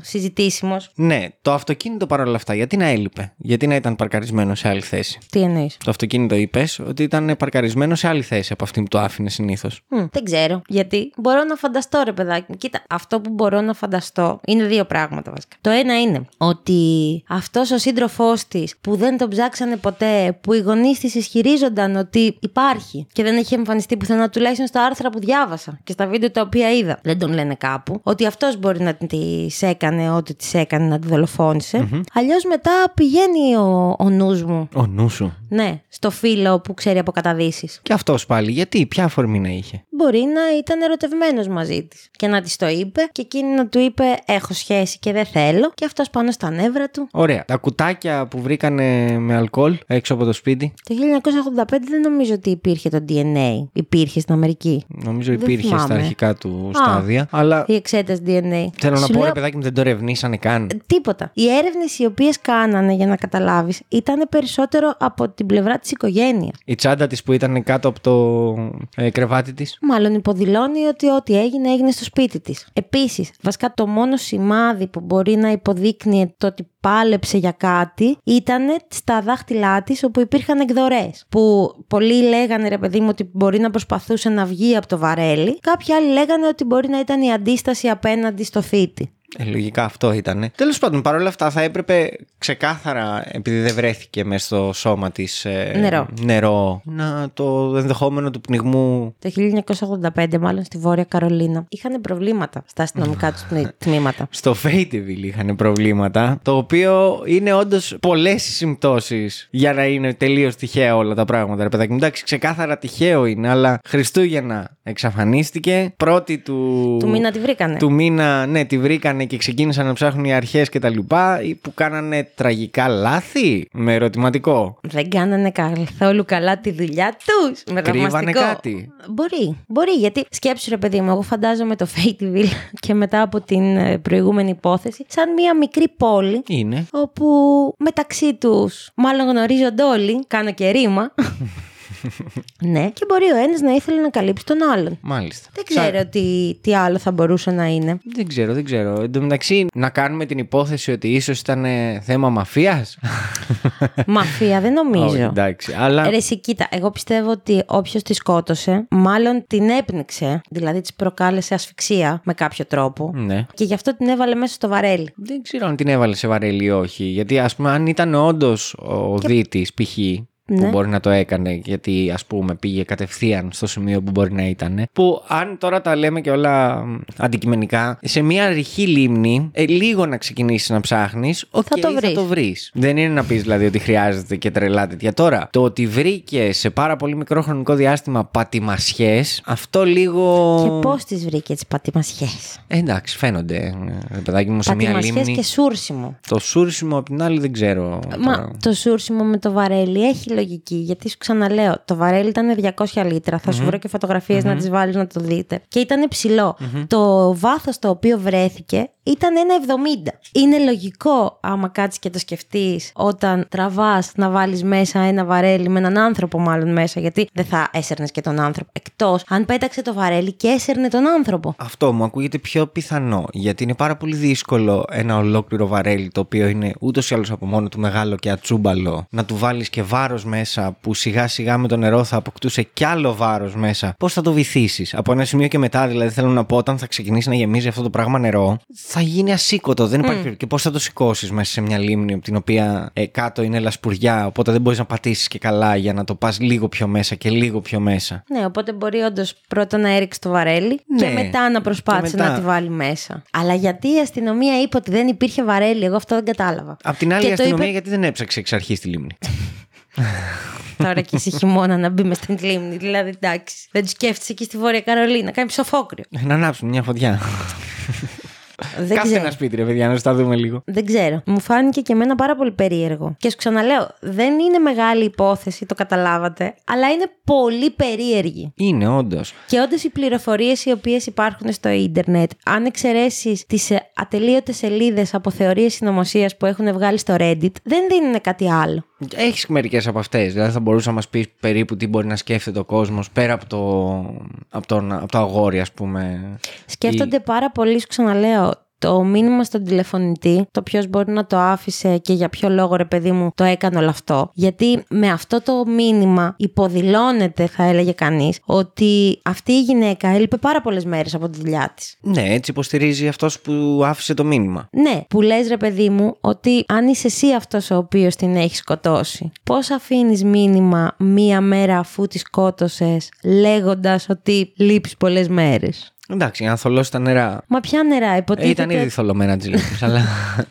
συζητήσιμος. Ναι, το αυτοκίνητο παρόλα αυτά, γιατί να έλειπε, γιατί να ήταν παρκαρισμένο σε άλλη θέση; Τι εννοείς; Το αυτοκίνητο είπες ότι ήταν παρκαρισμένο σε άλλη θέση από αυτή που το άφηνε συνήθως. δεν ξέρω. Γιατί μπορώ να φανταστώ, ρε παιδάκι μου. Κοίτα, αυτό που μπορώ να φανταστώ είναι δύο πράγματα βασικά. Το ένα είναι ότι αυτός ο σύντροφός της που δεν τον ψάξανε ποτέ, που οι γονείς της ισχυρίζονταν ότι υπάρχει και δεν έχει εμφανιστεί πουθενά, τουλάχιστον στα άρθρα που διάβασα και στα βίντεο τα οποία είδα. Δεν τον λένε κάπου. Ότι αυτός μπορεί να τη έκανε ό,τι τη έκανε, να τη δολοφόνησε. Αλλιώς μετά πηγαίνει ο, ο νους μου. Ο νους σου. Ναι, στο φίλο που ξέρει από καταδύσεις. Και αυτός πάλι, γιατί, ποια αφορμή να είχε; Μπορεί να ήταν ερωτευμένος μαζί της και να της το είπε και εκείνη να του είπε έχω σχέση και δεν θέλω και αυτός πάνω στα νεύρα του. Ωραία. Τα κουτάκια που βρήκανε με αλκοόλ έξω από το σπίτι, Το 1985 δεν νομίζω ότι υπήρχε το DNA. Υπήρχε στην Αμερική. νομίζω Δεν υπήρχε στα θυμάμαι. αρχικά του Α. στάδια. Αλλά Η εξέταση DNA. θέλω να Σου πω, λέω, ρε παιδάκι μου, δεν το ερευνήσανε καν. Τίποτα. Οι έρευνες οι οποίες κάνανε για να καταλάβεις ήταν περισσότερο από την πλευρά της οικογένειας. Η τσάντα της που ήταν κάτω από το ε, κρεβάτι της. Μάλλον υποδηλώνει ότι ό,τι έγινε έγινε στο σπίτι της. Επίσης, βασικά το μόνο σημάδι που μπορεί να υποδείκνει το ότι πάλεψε για κάτι ήταν στα δάχτυλά της όπου υπήρχαν εκδορές. Που πολλοί λέγανε ρε παιδί μου ότι μπορεί να προσπαθούσε να βγει από το βαρέλι. Κάποιοι άλλοι λέγανε ότι μπορεί να ήταν η αντίσταση απέναντι στο θήτη. Ε, λογικά αυτό ήταν. Τέλος πάντων, παρόλα αυτά θα έπρεπε ξεκάθαρα, επειδή δεν βρέθηκε μέσα στο σώμα της Νερό. νερό, να το ενδεχόμενο του πνιγμού. Το 1985, μάλλον στη Βόρεια Καρολίνα, είχαν προβλήματα στα αστυνομικά του τμήματα. Στο Fayetteville είχαν προβλήματα, το οποίο είναι όντως πολλές οι συμπτώσεις για να είναι τελείως τυχαία όλα τα πράγματα. Ρε παιδάκι μου, εντάξει, ξεκάθαρα τυχαίο είναι, αλλά Χριστούγεννα εξαφανίστηκε. Πρώτη του. Του μήνα τη βρήκανε. Του μήνα, ναι, τη βρήκανε και ξεκίνησαν να ψάχνουν οι αρχές και τα λοιπά, που κάνανε τραγικά λάθη με ερωτηματικό; Δεν κάνανε καθόλου καλά τη δουλειά τους. Με Κρύβανε θαυμαστικό. κάτι; Μπορεί, μπορεί, γιατί σκέψου ρε παιδί μου, εγώ φαντάζομαι το Fayetteville και μετά από την ε, προηγούμενη υπόθεση, σαν μια μικρή πόλη Είναι. όπου μεταξύ τους μάλλον γνωρίζονται όλοι, κάνω και ρήμα. ναι, και μπορεί ο ένας να ήθελε να καλύψει τον άλλον. Μάλιστα. Δεν Σαν- ξέρω τι, τι άλλο θα μπορούσε να είναι. Δεν ξέρω, δεν ξέρω. Εν τω μεταξύ, να κάνουμε την υπόθεση ότι ίσως ήταν ε, θέμα μαφίας; Μαφία, δεν νομίζω. εντάξει, αλλά. Ρε εσύ, κοίτα, εγώ πιστεύω ότι όποιος τη σκότωσε, μάλλον την έπνιξε, δηλαδή της προκάλεσε ασφυξία με κάποιο τρόπο. Ναι. Και γι' αυτό την έβαλε μέσα στο βαρέλι. Δεν ξέρω αν την έβαλε σε βαρέλι ή όχι. Γιατί, ας πούμε, αν ήταν όντως ο και... δίτης, π.χ. που Ναι. μπορεί να το έκανε, γιατί ας πούμε πήγε κατευθείαν στο σημείο που μπορεί να ήταν. Που αν τώρα τα λέμε και όλα μ, αντικειμενικά, σε μια ρηχή λίμνη, ε, λίγο να ξεκινήσεις να ψάχνεις, οκ, Θα το θα βρεις. το βρεις. Δεν είναι να πεις δηλαδή ότι χρειάζεται και τρελά τέτοια. Τώρα, το ότι βρήκε σε πάρα πολύ μικρό χρονικό διάστημα πατημασιές, αυτό λίγο. Και πώς τις βρήκε τις πατημασιές; Ε, εντάξει, φαίνονται. ε, Παιδάκι μου σε μια Πατημασιές λίμνη. και σούρσιμο. Το σούρσιμο απ' την άλλη δεν ξέρω. Μα τώρα. το σούρσιμο με το βαρέλι έχει λογική λογική. Γιατί σου ξαναλέω, το βαρέλι ήταν 200 λίτρα. Θα σου βρω και φωτογραφίες να τις βάλεις να το δείτε. Και ήταν ψηλό. Το βάθος το οποίο βρέθηκε ήταν ένα 70. Είναι λογικό, άμα κάτσεις και το σκεφτείς, όταν τραβάς να βάλεις μέσα ένα βαρέλι με έναν άνθρωπο, μάλλον μέσα, γιατί δεν θα έσαιρνες και τον άνθρωπο. Εκτός αν πέταξε το βαρέλι και έσαιρνε τον άνθρωπο. Αυτό μου ακούγεται πιο πιθανό. Γιατί είναι πάρα πολύ δύσκολο ένα ολόκληρο βαρέλι το οποίο είναι ούτως ή άλλως από μόνο του μεγάλο και ατσούμπαλο να του βάλεις και βάρος μέσα που σιγά σιγά με το νερό θα αποκτούσε κι άλλο βάρος μέσα. Πώς θα το βυθίσεις; Από ένα σημείο και μετά, δηλαδή θέλω να πω, όταν θα ξεκινήσει να γεμίζει αυτό το πράγμα νερό, θα γίνει ασήκωτο. Δεν υπάρχει περίπτωση. Και πώς θα το σηκώσεις μέσα σε μια λίμνη, από την οποία ε, κάτω είναι λασπουριά, οπότε δεν μπορείς να πατήσεις και καλά για να το πας λίγο πιο μέσα και λίγο πιο μέσα. Ναι, οπότε μπορεί όντως πρώτα να έριξεις το βαρέλι και Ναι. μετά να προσπάθησε Και μετά. να τη βάλει μέσα. Αλλά γιατί η αστυνομία είπε ότι δεν υπήρχε βαρέλι, εγώ αυτό δεν κατάλαβα. Απ' την άλλη, Και η το αστυνομία είπε- γιατί δεν έψαξε εξ αρχής τη λίμνη. Τώρα και εσύ χειμώνα να μπει μες στην λίμνη. Δηλαδή, εντάξει. Δεν του σκέφτεσαι εκεί στη Βόρεια Καρολίνα. Κάνει ψοφόκριο. να ανάψουν μια φωτιά. Δεν Κάστε ξέρω. ένα σπίτι, ρε παιδιά, να στα δούμε λίγο. Δεν ξέρω. Μου φάνηκε και εμένα πάρα πολύ περίεργο. Και σου ξαναλέω, δεν είναι μεγάλη υπόθεση, το καταλάβατε, αλλά είναι πολύ περίεργη. Είναι, όντως. Και όντως οι πληροφορίες οι οποίες υπάρχουν στο ίντερνετ, αν εξαιρέσεις τις ατελείωτες σελίδες από θεωρίες συνωμοσίας που έχουν βγάλει στο Reddit, δεν δίνουν κάτι άλλο. Έχεις μερικές από αυτές. Δηλαδή, θα μπορούσε να μας πεις περίπου τι μπορεί να σκέφτεται ο κόσμος πέρα από το, από τον, από το αγόρι, ας πούμε. Σκέφτονται πάρα πολύ, σου ξαναλέω, το μήνυμα στον τηλεφωνητή, το ποιος μπορεί να το άφησε και για ποιο λόγο ρε παιδί μου το έκανε όλο αυτό. Γιατί με αυτό το μήνυμα υποδηλώνεται, θα έλεγε κανείς, ότι αυτή η γυναίκα έλειπε πάρα πολλές μέρες από τη δουλειά της. Ναι, έτσι υποστηρίζει αυτός που άφησε το μήνυμα. Ναι, που λες ρε παιδί μου ότι αν είσαι εσύ αυτός ο οποίος την έχει σκοτώσει, πώς αφήνεις μήνυμα μία μέρα αφού τη σκότωσες λέγοντας ότι λείπεις πολλές μέρες; Εντάξει, αν θολώσει τα νερά. Μα ποια νερά, Ε, υποτίθεται. ήταν ήδη θολωμένα τι λύπες, αλλά.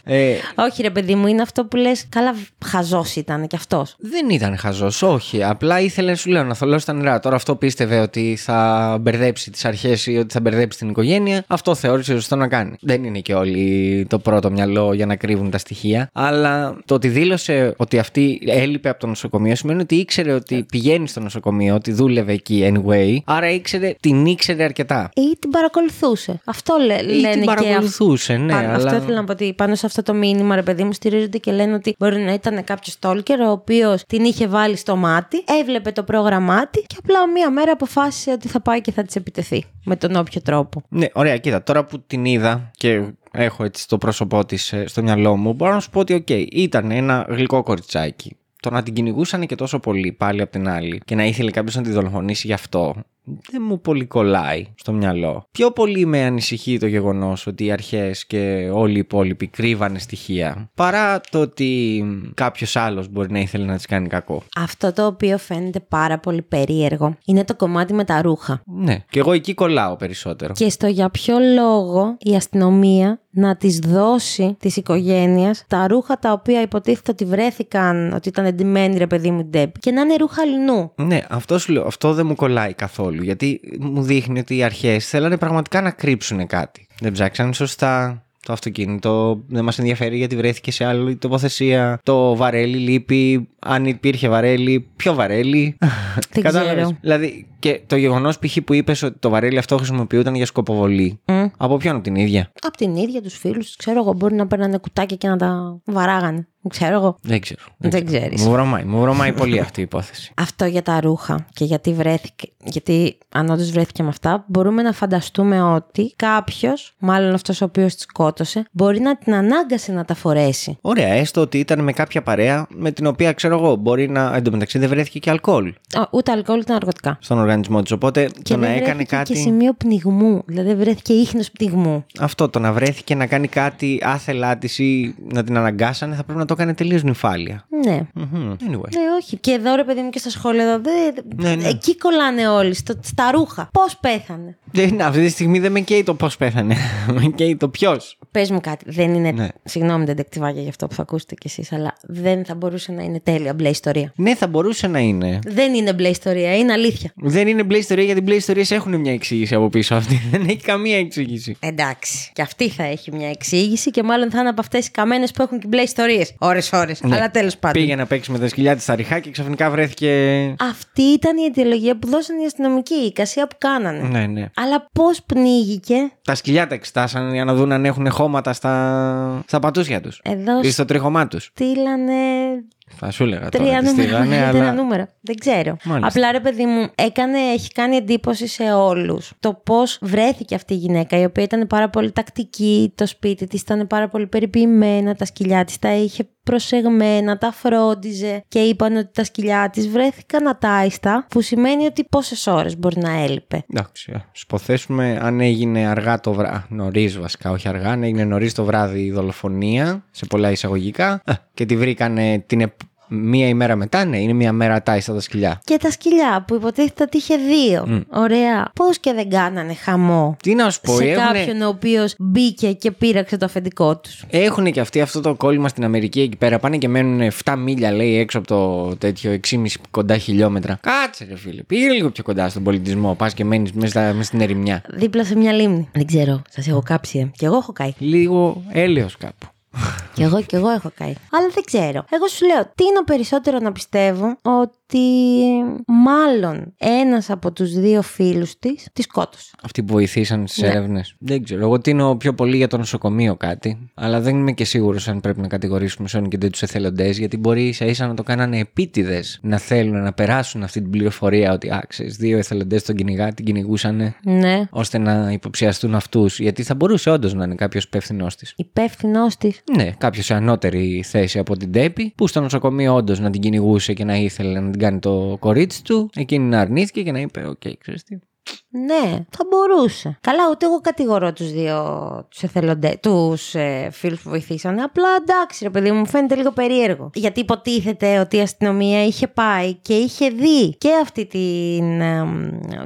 Ε, Όχι ρε παιδί μου, είναι αυτό που λες, καλά χαζός ήταν κι αυτός. δεν ήταν χαζός, όχι. Απλά ήθελε, σου λέω, να θολώσει τα νερά. Τώρα αυτό πίστευε ότι θα μπερδέψει τις αρχές ή ότι θα μπερδέψει την οικογένεια. Αυτό θεώρησε σωστό να κάνει. Δεν είναι και όλοι το πρώτο μυαλό για να κρύβουν τα στοιχεία. Αλλά το ότι δήλωσε ότι αυτή έλειπε από το νοσοκομείο σημαίνει ότι ήξερε ότι πηγαίνει στο νοσοκομείο, ότι δούλευε εκεί anyway. Άρα ήξερε, την ήξερε αρκετά. Ή την παρακολουθούσε. Αυτό λέ, Ή λένε την και αυ- παρακολουθούσε, ναι, Πάνω- Αυτό αλλά- ήθελα να πω ότι πάνω σε αυτό το μήνυμα, ρε παιδί μου, στηρίζονται και λένε ότι μπορεί να ήταν κάποιος stalker ο οποίος την είχε βάλει στο μάτι, έβλεπε το πρόγραμμά της και απλά μία μέρα αποφάσισε ότι θα πάει και θα της επιτεθεί. Με τον όποιο τρόπο. Ναι, ωραία, κοίτα, τώρα που την είδα και έχω έτσι το πρόσωπό της στο μυαλό μου, μπορώ να σου πω ότι, οκ, ήταν ένα γλυκό κοριτσάκι. Το να την κυνηγούσαν και τόσο πολύ πάλι απ' την άλλη και να ήθελε κάποιος να τη δολοφονήσει γι' αυτό, δεν μου πολύ κολλάει στο μυαλό. Πιο πολύ με ανησυχεί το γεγονός ότι οι αρχές και όλοι οι υπόλοιποι κρύβανε στοιχεία, παρά το ότι κάποιος άλλος μπορεί να ήθελε να της κάνει κακό. Αυτό το οποίο φαίνεται πάρα πολύ περίεργο είναι το κομμάτι με τα ρούχα. Ναι, και εγώ εκεί κολλάω περισσότερο. Και στο για ποιο λόγο η αστυνομία να της δώσει της οικογένειας τα ρούχα τα οποία υποτίθεται ότι βρέθηκαν, ότι ήταν εντυμένοι ρε παιδί μου ντέπ και να είναι ρούχα λινού. Ναι, αυτό σου λέω. Αυτό δεν μου κολλάει καθόλου. Γιατί μου δείχνει ότι οι αρχές θέλανε πραγματικά να κρύψουν κάτι. Δεν ψάξανε σωστά το αυτοκίνητο. Δεν μας ενδιαφέρει γιατί βρέθηκε σε άλλη τοποθεσία. Το βαρέλι λείπει. Αν υπήρχε βαρέλι, ποιο βαρέλι; Δεν Κατάλαβες; ξέρω. Δηλαδή και το γεγονός π.χ. που είπες ότι το βαρέλι αυτό χρησιμοποιούταν για σκοποβολή. Μμ. Από ποιον, από την ίδια; Από την ίδια τους φίλους, ξέρω εγώ, μπορεί να παίρνανε κουτάκια και να τα βαράγανε. Ξέρω εγώ. Δεν ξέρω. Δεν ξέρεις. Μου βρωμάει, μου βρωμάει πολύ αυτή η υπόθεση. Αυτό για τα ρούχα και γιατί βρέθηκε. Γιατί αν όντως βρέθηκε με αυτά, μπορούμε να φανταστούμε ότι κάποιος, μάλλον αυτός ο οποίος τη σκότωσε, μπορεί να την ανάγκασε να τα φορέσει. Ωραία, έστω ότι ήταν με κάποια παρέα με την οποία ξέρω εγώ μπορεί να. εντωμεταξύ δεν βρέθηκε και αλκοόλ Α, Ούτε αλκοόλ ούτε ναρκωτικά. στον οργανισμό της. Οπότε Και το να δεν έκανε βρέθηκε κάτι. και σημείο πνιγμού. Δηλαδή βρέθηκε ίχνος πνιγμού. Αυτό το να βρέθηκε να κάνει κάτι άθελά της ή να την αναγκάσανε θα πρέπει να το έκανε τελείως νυφάλια. Ναι. Μμμ. Anyway. Ναι, όχι. Και εδώ ρε παιδί μου και στα σχόλια εδώ. δεν- Ναι, ναι. Εκεί κολλάνε όλοι. Στο, στα ρούχα. Πώς πέθανε; Δεν, αυτή τη στιγμή δεν με καίει το πώς πέθανε. με καίει το ποιος. Πες μου κάτι. Δεν είναι. Ναι. Συγγνώμη, δεν για αυτό που θα ακούσετε κι εσείς, αλλά δεν θα μπορούσε να είναι τέλεια μπλε ιστορία. Ναι, θα μπορούσε να είναι. Δεν είναι μπλε ιστορία, είναι αλήθεια. Δεν είναι μπλε ιστορία γιατί μπλε ιστορίες έχουν μια εξήγηση από πίσω. Αυτή δεν έχει καμία εξήγηση. Εντάξει. Και αυτή θα έχει μια εξήγηση και μάλλον θα είναι από αυτές οι καμένες που έχουν και μπλε ιστορίες. Ώρε-ώρε. Ναι. Αλλά τέλος πάντων. Πήγε να παίξει με τα σκυλιά της στα ριχά και ξαφνικά βρέθηκε. Αυτή ήταν η αιτιολογία που δώσαν οι αστυνομικοί, η εικασία που κάνανε. Ναι, ναι. Αλλά πώς πνίγηκε; Τα σκυλιά τα εξετάσαν για να δουν αν έχουν χώματα στα, στα πατούσια τους. Εδώ Ή στο τρίχωμά τους. στείλανε Θα σου έλεγα τώρα. τρία τι νούμερα. στείλανε, μεγαλύτερα αλλά... νούμερα. Δεν ξέρω. Μάλιστα. Απλά ρε παιδί μου, έκανε, έχει κάνει εντύπωση σε όλους το πώς βρέθηκε αυτή η γυναίκα, η οποία ήταν πάρα πολύ τακτική. Το σπίτι της ήταν πάρα πολύ περιποιημένα. Τα σκυλιά της τα είχε προσεγμένα, τα φρόντιζε και είπαν ότι τα σκυλιά της βρέθηκαν ατάιστα, που σημαίνει ότι πόσες ώρες μπορεί να έλειπε. Εντάξει, ας υποθέσουμε αν έγινε αργά το βράδυ. Νωρίς βασικά, όχι αργά. Αν έγινε νωρίς το βράδυ η δολοφονία, σε πολλά εισαγωγικά, α, και τη βρήκανε την επ- μία ημέρα μετά, ναι, είναι μία μέρα τάιστα τα σκυλιά. Και τα σκυλιά που υποτίθεται ότι είχε δύο. Ωραία. Πώς και δεν κάνανε χαμό. Τι να σου πω, σε έχουνε- κάποιον ο οποίος μπήκε και πήραξε το αφεντικό τους; Έχουν και αυτοί αυτό το κόλλημα στην Αμερική εκεί πέρα. Πάνε και μένουν 7 μίλια, λέει, έξω από το τέτοιο 6,5 κοντά χιλιόμετρα. Κάτσε, ρε φίλε. Πήγε λίγο πιο κοντά στον πολιτισμό. Πας και μένεις μέσα στην ερημιά. Δίπλα σε μια λίμνη. Δεν ξέρω, σας έχω κάψει. Ε. Κι εγώ έχω καεί. Λίγο έλεος κάπου. Κι εγώ κι εγώ έχω καεί. Αλλά δεν ξέρω. Εγώ σου λέω, τίνω περισσότερο να πιστεύω ότι μάλλον ένας από τους δύο φίλους της τη σκότωσε. Αυτοί που βοηθήσαν στις Ναι. έρευνες. Δεν ξέρω. Εγώ τίνω πιο πολύ για το νοσοκομείο κάτι. Αλλά δεν είμαι και σίγουρος αν πρέπει να κατηγορήσουμε σώνει και δεν τους εθελοντές. Γιατί μπορεί ίσα ίσα να το κάνανε επίτηδες να θέλουν να περάσουν αυτή την πληροφορία ότι άξε, δύο εθελοντές τον κυνηγά, την κυνηγούσαν Ναι. ώστε να υποψιαστούν αυτούς. Γιατί θα μπορούσε όντως να είναι κάποιος υπεύθυνός της. Υπεύθυνός της. Ναι, κάποιος σε ανώτερη θέση από την Debbie, που στο νοσοκομείο όντως να την κυνηγούσε και να ήθελε να την κάνει το κορίτσι του, εκείνη να αρνήθηκε και να είπε: Οκ, ξέρεις τι. Ναι, θα μπορούσε. Καλά, ούτε εγώ κατηγορώ τους δύο τους εθελοντές, τους ε, φίλους που βοηθήσανε. Απλά εντάξει, ρε παιδί μου, μου φαίνεται λίγο περίεργο. Γιατί υποτίθεται ότι η αστυνομία είχε πάει και είχε δει και αυτή την, ε,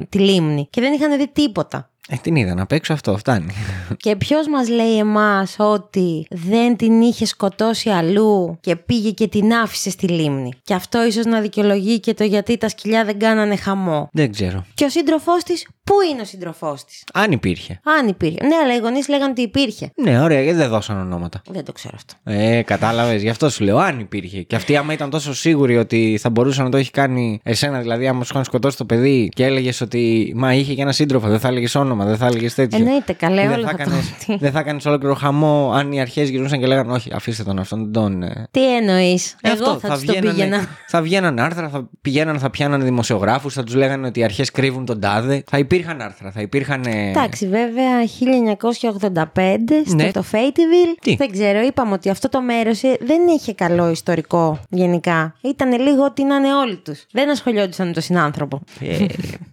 τη λίμνη και δεν είχαν δει τίποτα. Ε, την είδα να παίξω αυτό, φτάνει. Και ποιος μας λέει εμάς ότι δεν την είχε σκοτώσει αλλού και πήγε και την άφησε στη λίμνη. Και αυτό ίσως να δικαιολογεί και το γιατί τα σκυλιά δεν κάνανε χαμό. Δεν ξέρω. Και ο σύντροφός της, πού είναι ο σύντροφός της; Αν υπήρχε. Αν υπήρχε. Ναι, αλλά οι γονείς λέγανε ότι υπήρχε. Ναι, ωραία, γιατί δεν δώσαν ονόματα. Δεν το ξέρω αυτό. Ε, κατάλαβες, γι' αυτό σου λέω, αν υπήρχε. Και αυτή, άμα ήταν τόσο σίγουρη ότι θα μπορούσε να το έχει κάνει εσένα, δηλαδή, άμα σου είχαν σκοτώσει το παιδί και έλεγες ότι μα είχε και ένα σύντροφο, δεν θα έλεγες όνομα, δεν θα έλεγες τέτοιο. Εννοείται, καλέ, δεν όλα θα θα το- κάνεις- Τι- Δεν θα κάνεις ολόκληρο χαμό αν οι αρχές γυρνούσαν και λέγανε Όχι, αφήστε τον αυτόν, δεν τον. ε, Τι εννοείς; Ε, Εγώ αυτό, θα, τους το βγαίνανε- πήγαινα. Θα βγαίναν άρθρα, θα πηγαίναν, θα πιάνανε δημοσιογράφους, θα τους λέγανε ότι οι αρχές κρύβουν τον τάδε. Θα υπήρχαν άρθρα, θα υπήρχαν. ε, Εντάξει, βέβαια 1985 στο Ναι. το Fayetteville. Τι; Δεν ξέρω, είπαμε ότι αυτό το μέρος δεν είχε καλό ιστορικό γενικά. Ήταν λίγο ότι να είναι όλοι τους. Δεν ασχολιόντουσαν με τον συνάνθρωπο.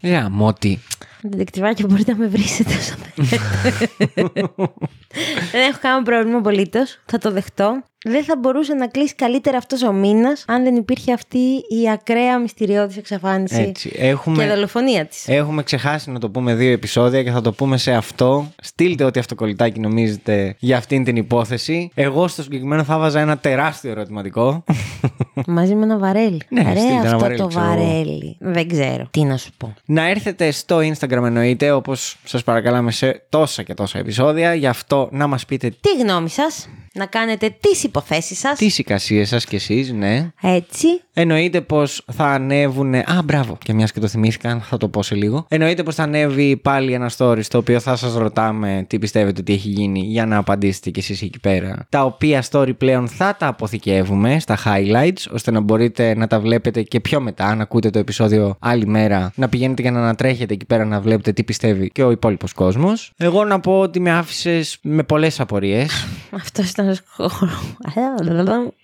Ε, γαμώτη. Διδεκτυβάκια μπορείτε να με βρίσετε όσο θέλετε. Δεν έχω κανένα πρόβλημα απολύτως. Θα το δεχτώ. Δεν θα μπορούσε να κλείσει καλύτερα αυτός ο μήνας αν δεν υπήρχε αυτή η ακραία μυστηριώδης εξαφάνιση Έτσι. Έχουμε, και δολοφονία της. έχουμε ξεχάσει να το πούμε δύο επεισόδια και θα το πούμε σε αυτό. Στείλτε ό,τι αυτοκολλητάκι νομίζετε για αυτήν την υπόθεση. Εγώ στο συγκεκριμένο θα βάζα ένα τεράστιο ερωτηματικό. Μαζί με ένα βαρέλι. Ναι, Ρε, στείλτε ένα αυτό βαρέλι, το ξέρω εγώ. βαρέλι. Δεν ξέρω. Τι να σου πω. να έρθετε στο Instagram εννοείται, όπως σας παρακαλάμε σε τόσα και τόσα επεισόδια. Γι' αυτό να μας πείτε Τι γνώμη σας, να κάνετε τις υποθέσεις σας. τις εικασίες σας κι εσείς, ναι. Έτσι. Εννοείται πως θα ανέβουν. Α, μπράβο. Και μιας και το θυμήθηκαν, θα το πω σε λίγο. Εννοείται πως θα ανέβει πάλι ένα story στο οποίο θα σας ρωτάμε τι πιστεύετε ότι έχει γίνει για να απαντήσετε κι εσείς εκεί πέρα. Τα οποία story πλέον θα τα αποθηκεύουμε στα highlights, ώστε να μπορείτε να τα βλέπετε και πιο μετά, να ακούτε το επεισόδιο άλλη μέρα, να πηγαίνετε και να ανατρέχετε εκεί πέρα να βλέπετε τι πιστεύει και ο υπόλοιπος κόσμος. Εγώ να πω ότι με άφησες με πολλές απορίες. Αυτό ήταν ο σκοπό.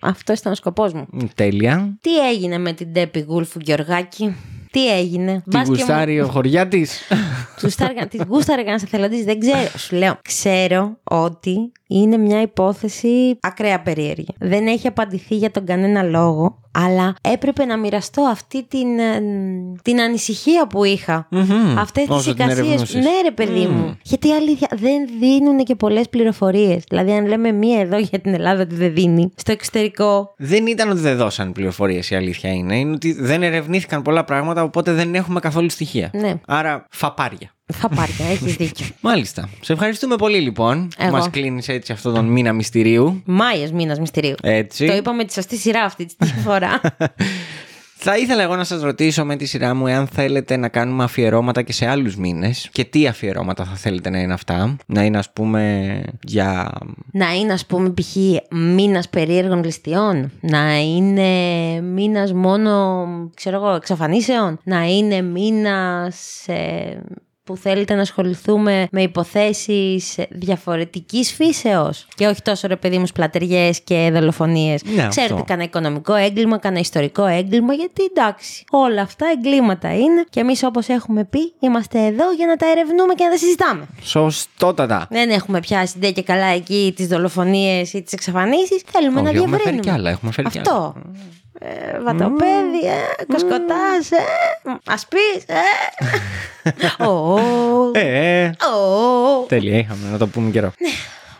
Αυτό ήταν ο σκοπός μου. Τέλεια. Τι έγινε με την Ντέπη Γούλφου Γεωργάκη; Τι έγινε; Την Μπας και μου- γουστάρει ο χωριά τη. Τη γούσταρε κανένας εθελοντής, δεν ξέρω. Σου λέω, ξέρω ότι είναι μια υπόθεση ακραία περίεργη. Δεν έχει απαντηθεί για τον κανένα λόγο, αλλά έπρεπε να μοιραστώ αυτή την, ε, την ανησυχία που είχα. Μμμ. Αυτές τις Όσο την εικασίες. ερευνούσες. Ναι, ρε παιδί μου. Γιατί η αλήθεια δεν δίνουν και πολλές πληροφορίες. Δηλαδή, αν λέμε μία εδώ για την Ελλάδα ότι δεν δίνει, στο εξωτερικό. Δεν ήταν ότι δεν δώσαν πληροφορίες, η αλήθεια είναι. Είναι ότι δεν ερευνήθηκαν πολλά πράγματα, οπότε δεν έχουμε καθόλου στοιχεία. Ναι. Άρα, φαπάρια. Θα πάρει, έχεις δίκιο. Μάλιστα. Σε ευχαριστούμε πολύ λοιπόν. Εγώ. Μας κλείνεις έτσι αυτόν τον μήνα μυστηρίου. Μάιος μήνας μυστηρίου. Έτσι. Το είπαμε τη σωστή σειρά αυτή τη φορά. Θα ήθελα εγώ να σας ρωτήσω με τη σειρά μου εάν θέλετε να κάνουμε αφιερώματα και σε άλλους μήνες και τι αφιερώματα θα θέλετε να είναι αυτά. Να είναι ας πούμε για... να είναι, ας πούμε, π.χ. μήνας περίεργων ληστειών. Να είναι μήνας μόνο, ξέρω εγώ, εξαφανίσεων. Να είναι μήνας που θέλετε να ασχοληθούμε με υποθέσεις διαφορετικής φύσεως; Και όχι τόσο ρε παιδί μου σπλατεριές και δολοφονίες. Ναι, Ξέρετε, αυτό. κανένα οικονομικό έγκλημα, κανένα ιστορικό έγκλημα, γιατί εντάξει, όλα αυτά εγκλήματα είναι και εμείς όπως έχουμε πει είμαστε εδώ για να τα ερευνούμε και να τα συζητάμε. Σωστότατα. Δεν έχουμε πιάσει ντε και καλά εκεί τις δολοφονίες ή τις εξαφανίσεις. Θέλουμε Όχι, να έχουμε διευρύνουμε. φέρει κι άλλα, έχουμε φέρει κι Αυτό. Ε, βατοπέδι, ε, κοσκοτάς, ε, ασπίς, ε. Ω, Ε, ε, ω. τέλεια, είχαμε να το πούμε καιρό.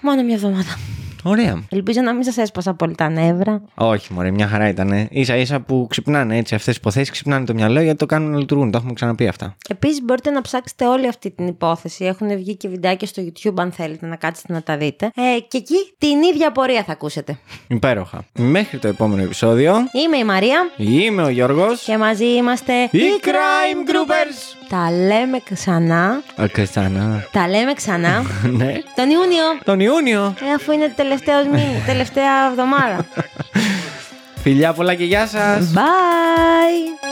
Μόνο μια εβδομάδα. Ωραία. Ελπίζω να μην σας έσπασα πολύ τα νεύρα. Όχι, μωρέ, μια χαρά ήταν. σα ίσα που ξυπνάνε έτσι αυτές τις υποθέσεις, ξυπνάνε το μυαλό γιατί το κάνουν να λειτουργούν. Το έχουμε ξαναπεί αυτά. Επίσης μπορείτε να ψάξετε όλη αυτή την υπόθεση. Έχουν βγει και βιντεάκια στο YouTube αν θέλετε να κάτσετε να τα δείτε. Ε, και εκεί την ίδια απορία θα ακούσετε. Υπέροχα. Μέχρι το επόμενο επεισόδιο. Είμαι η Μαρία Είμαι ο Γιώργος. και μαζί είμαστε Οι Crime Groupers! Τα λέμε ξανά. Ακαστάνα. Τα λέμε ξανά. ναι. Τον Ιούνιο. Τον Ιούνιο. Ε, αφού είναι τελευταίος μήνα, τελευταία εβδομάδα. Φιλιά πολλά και γεια σας. Bye!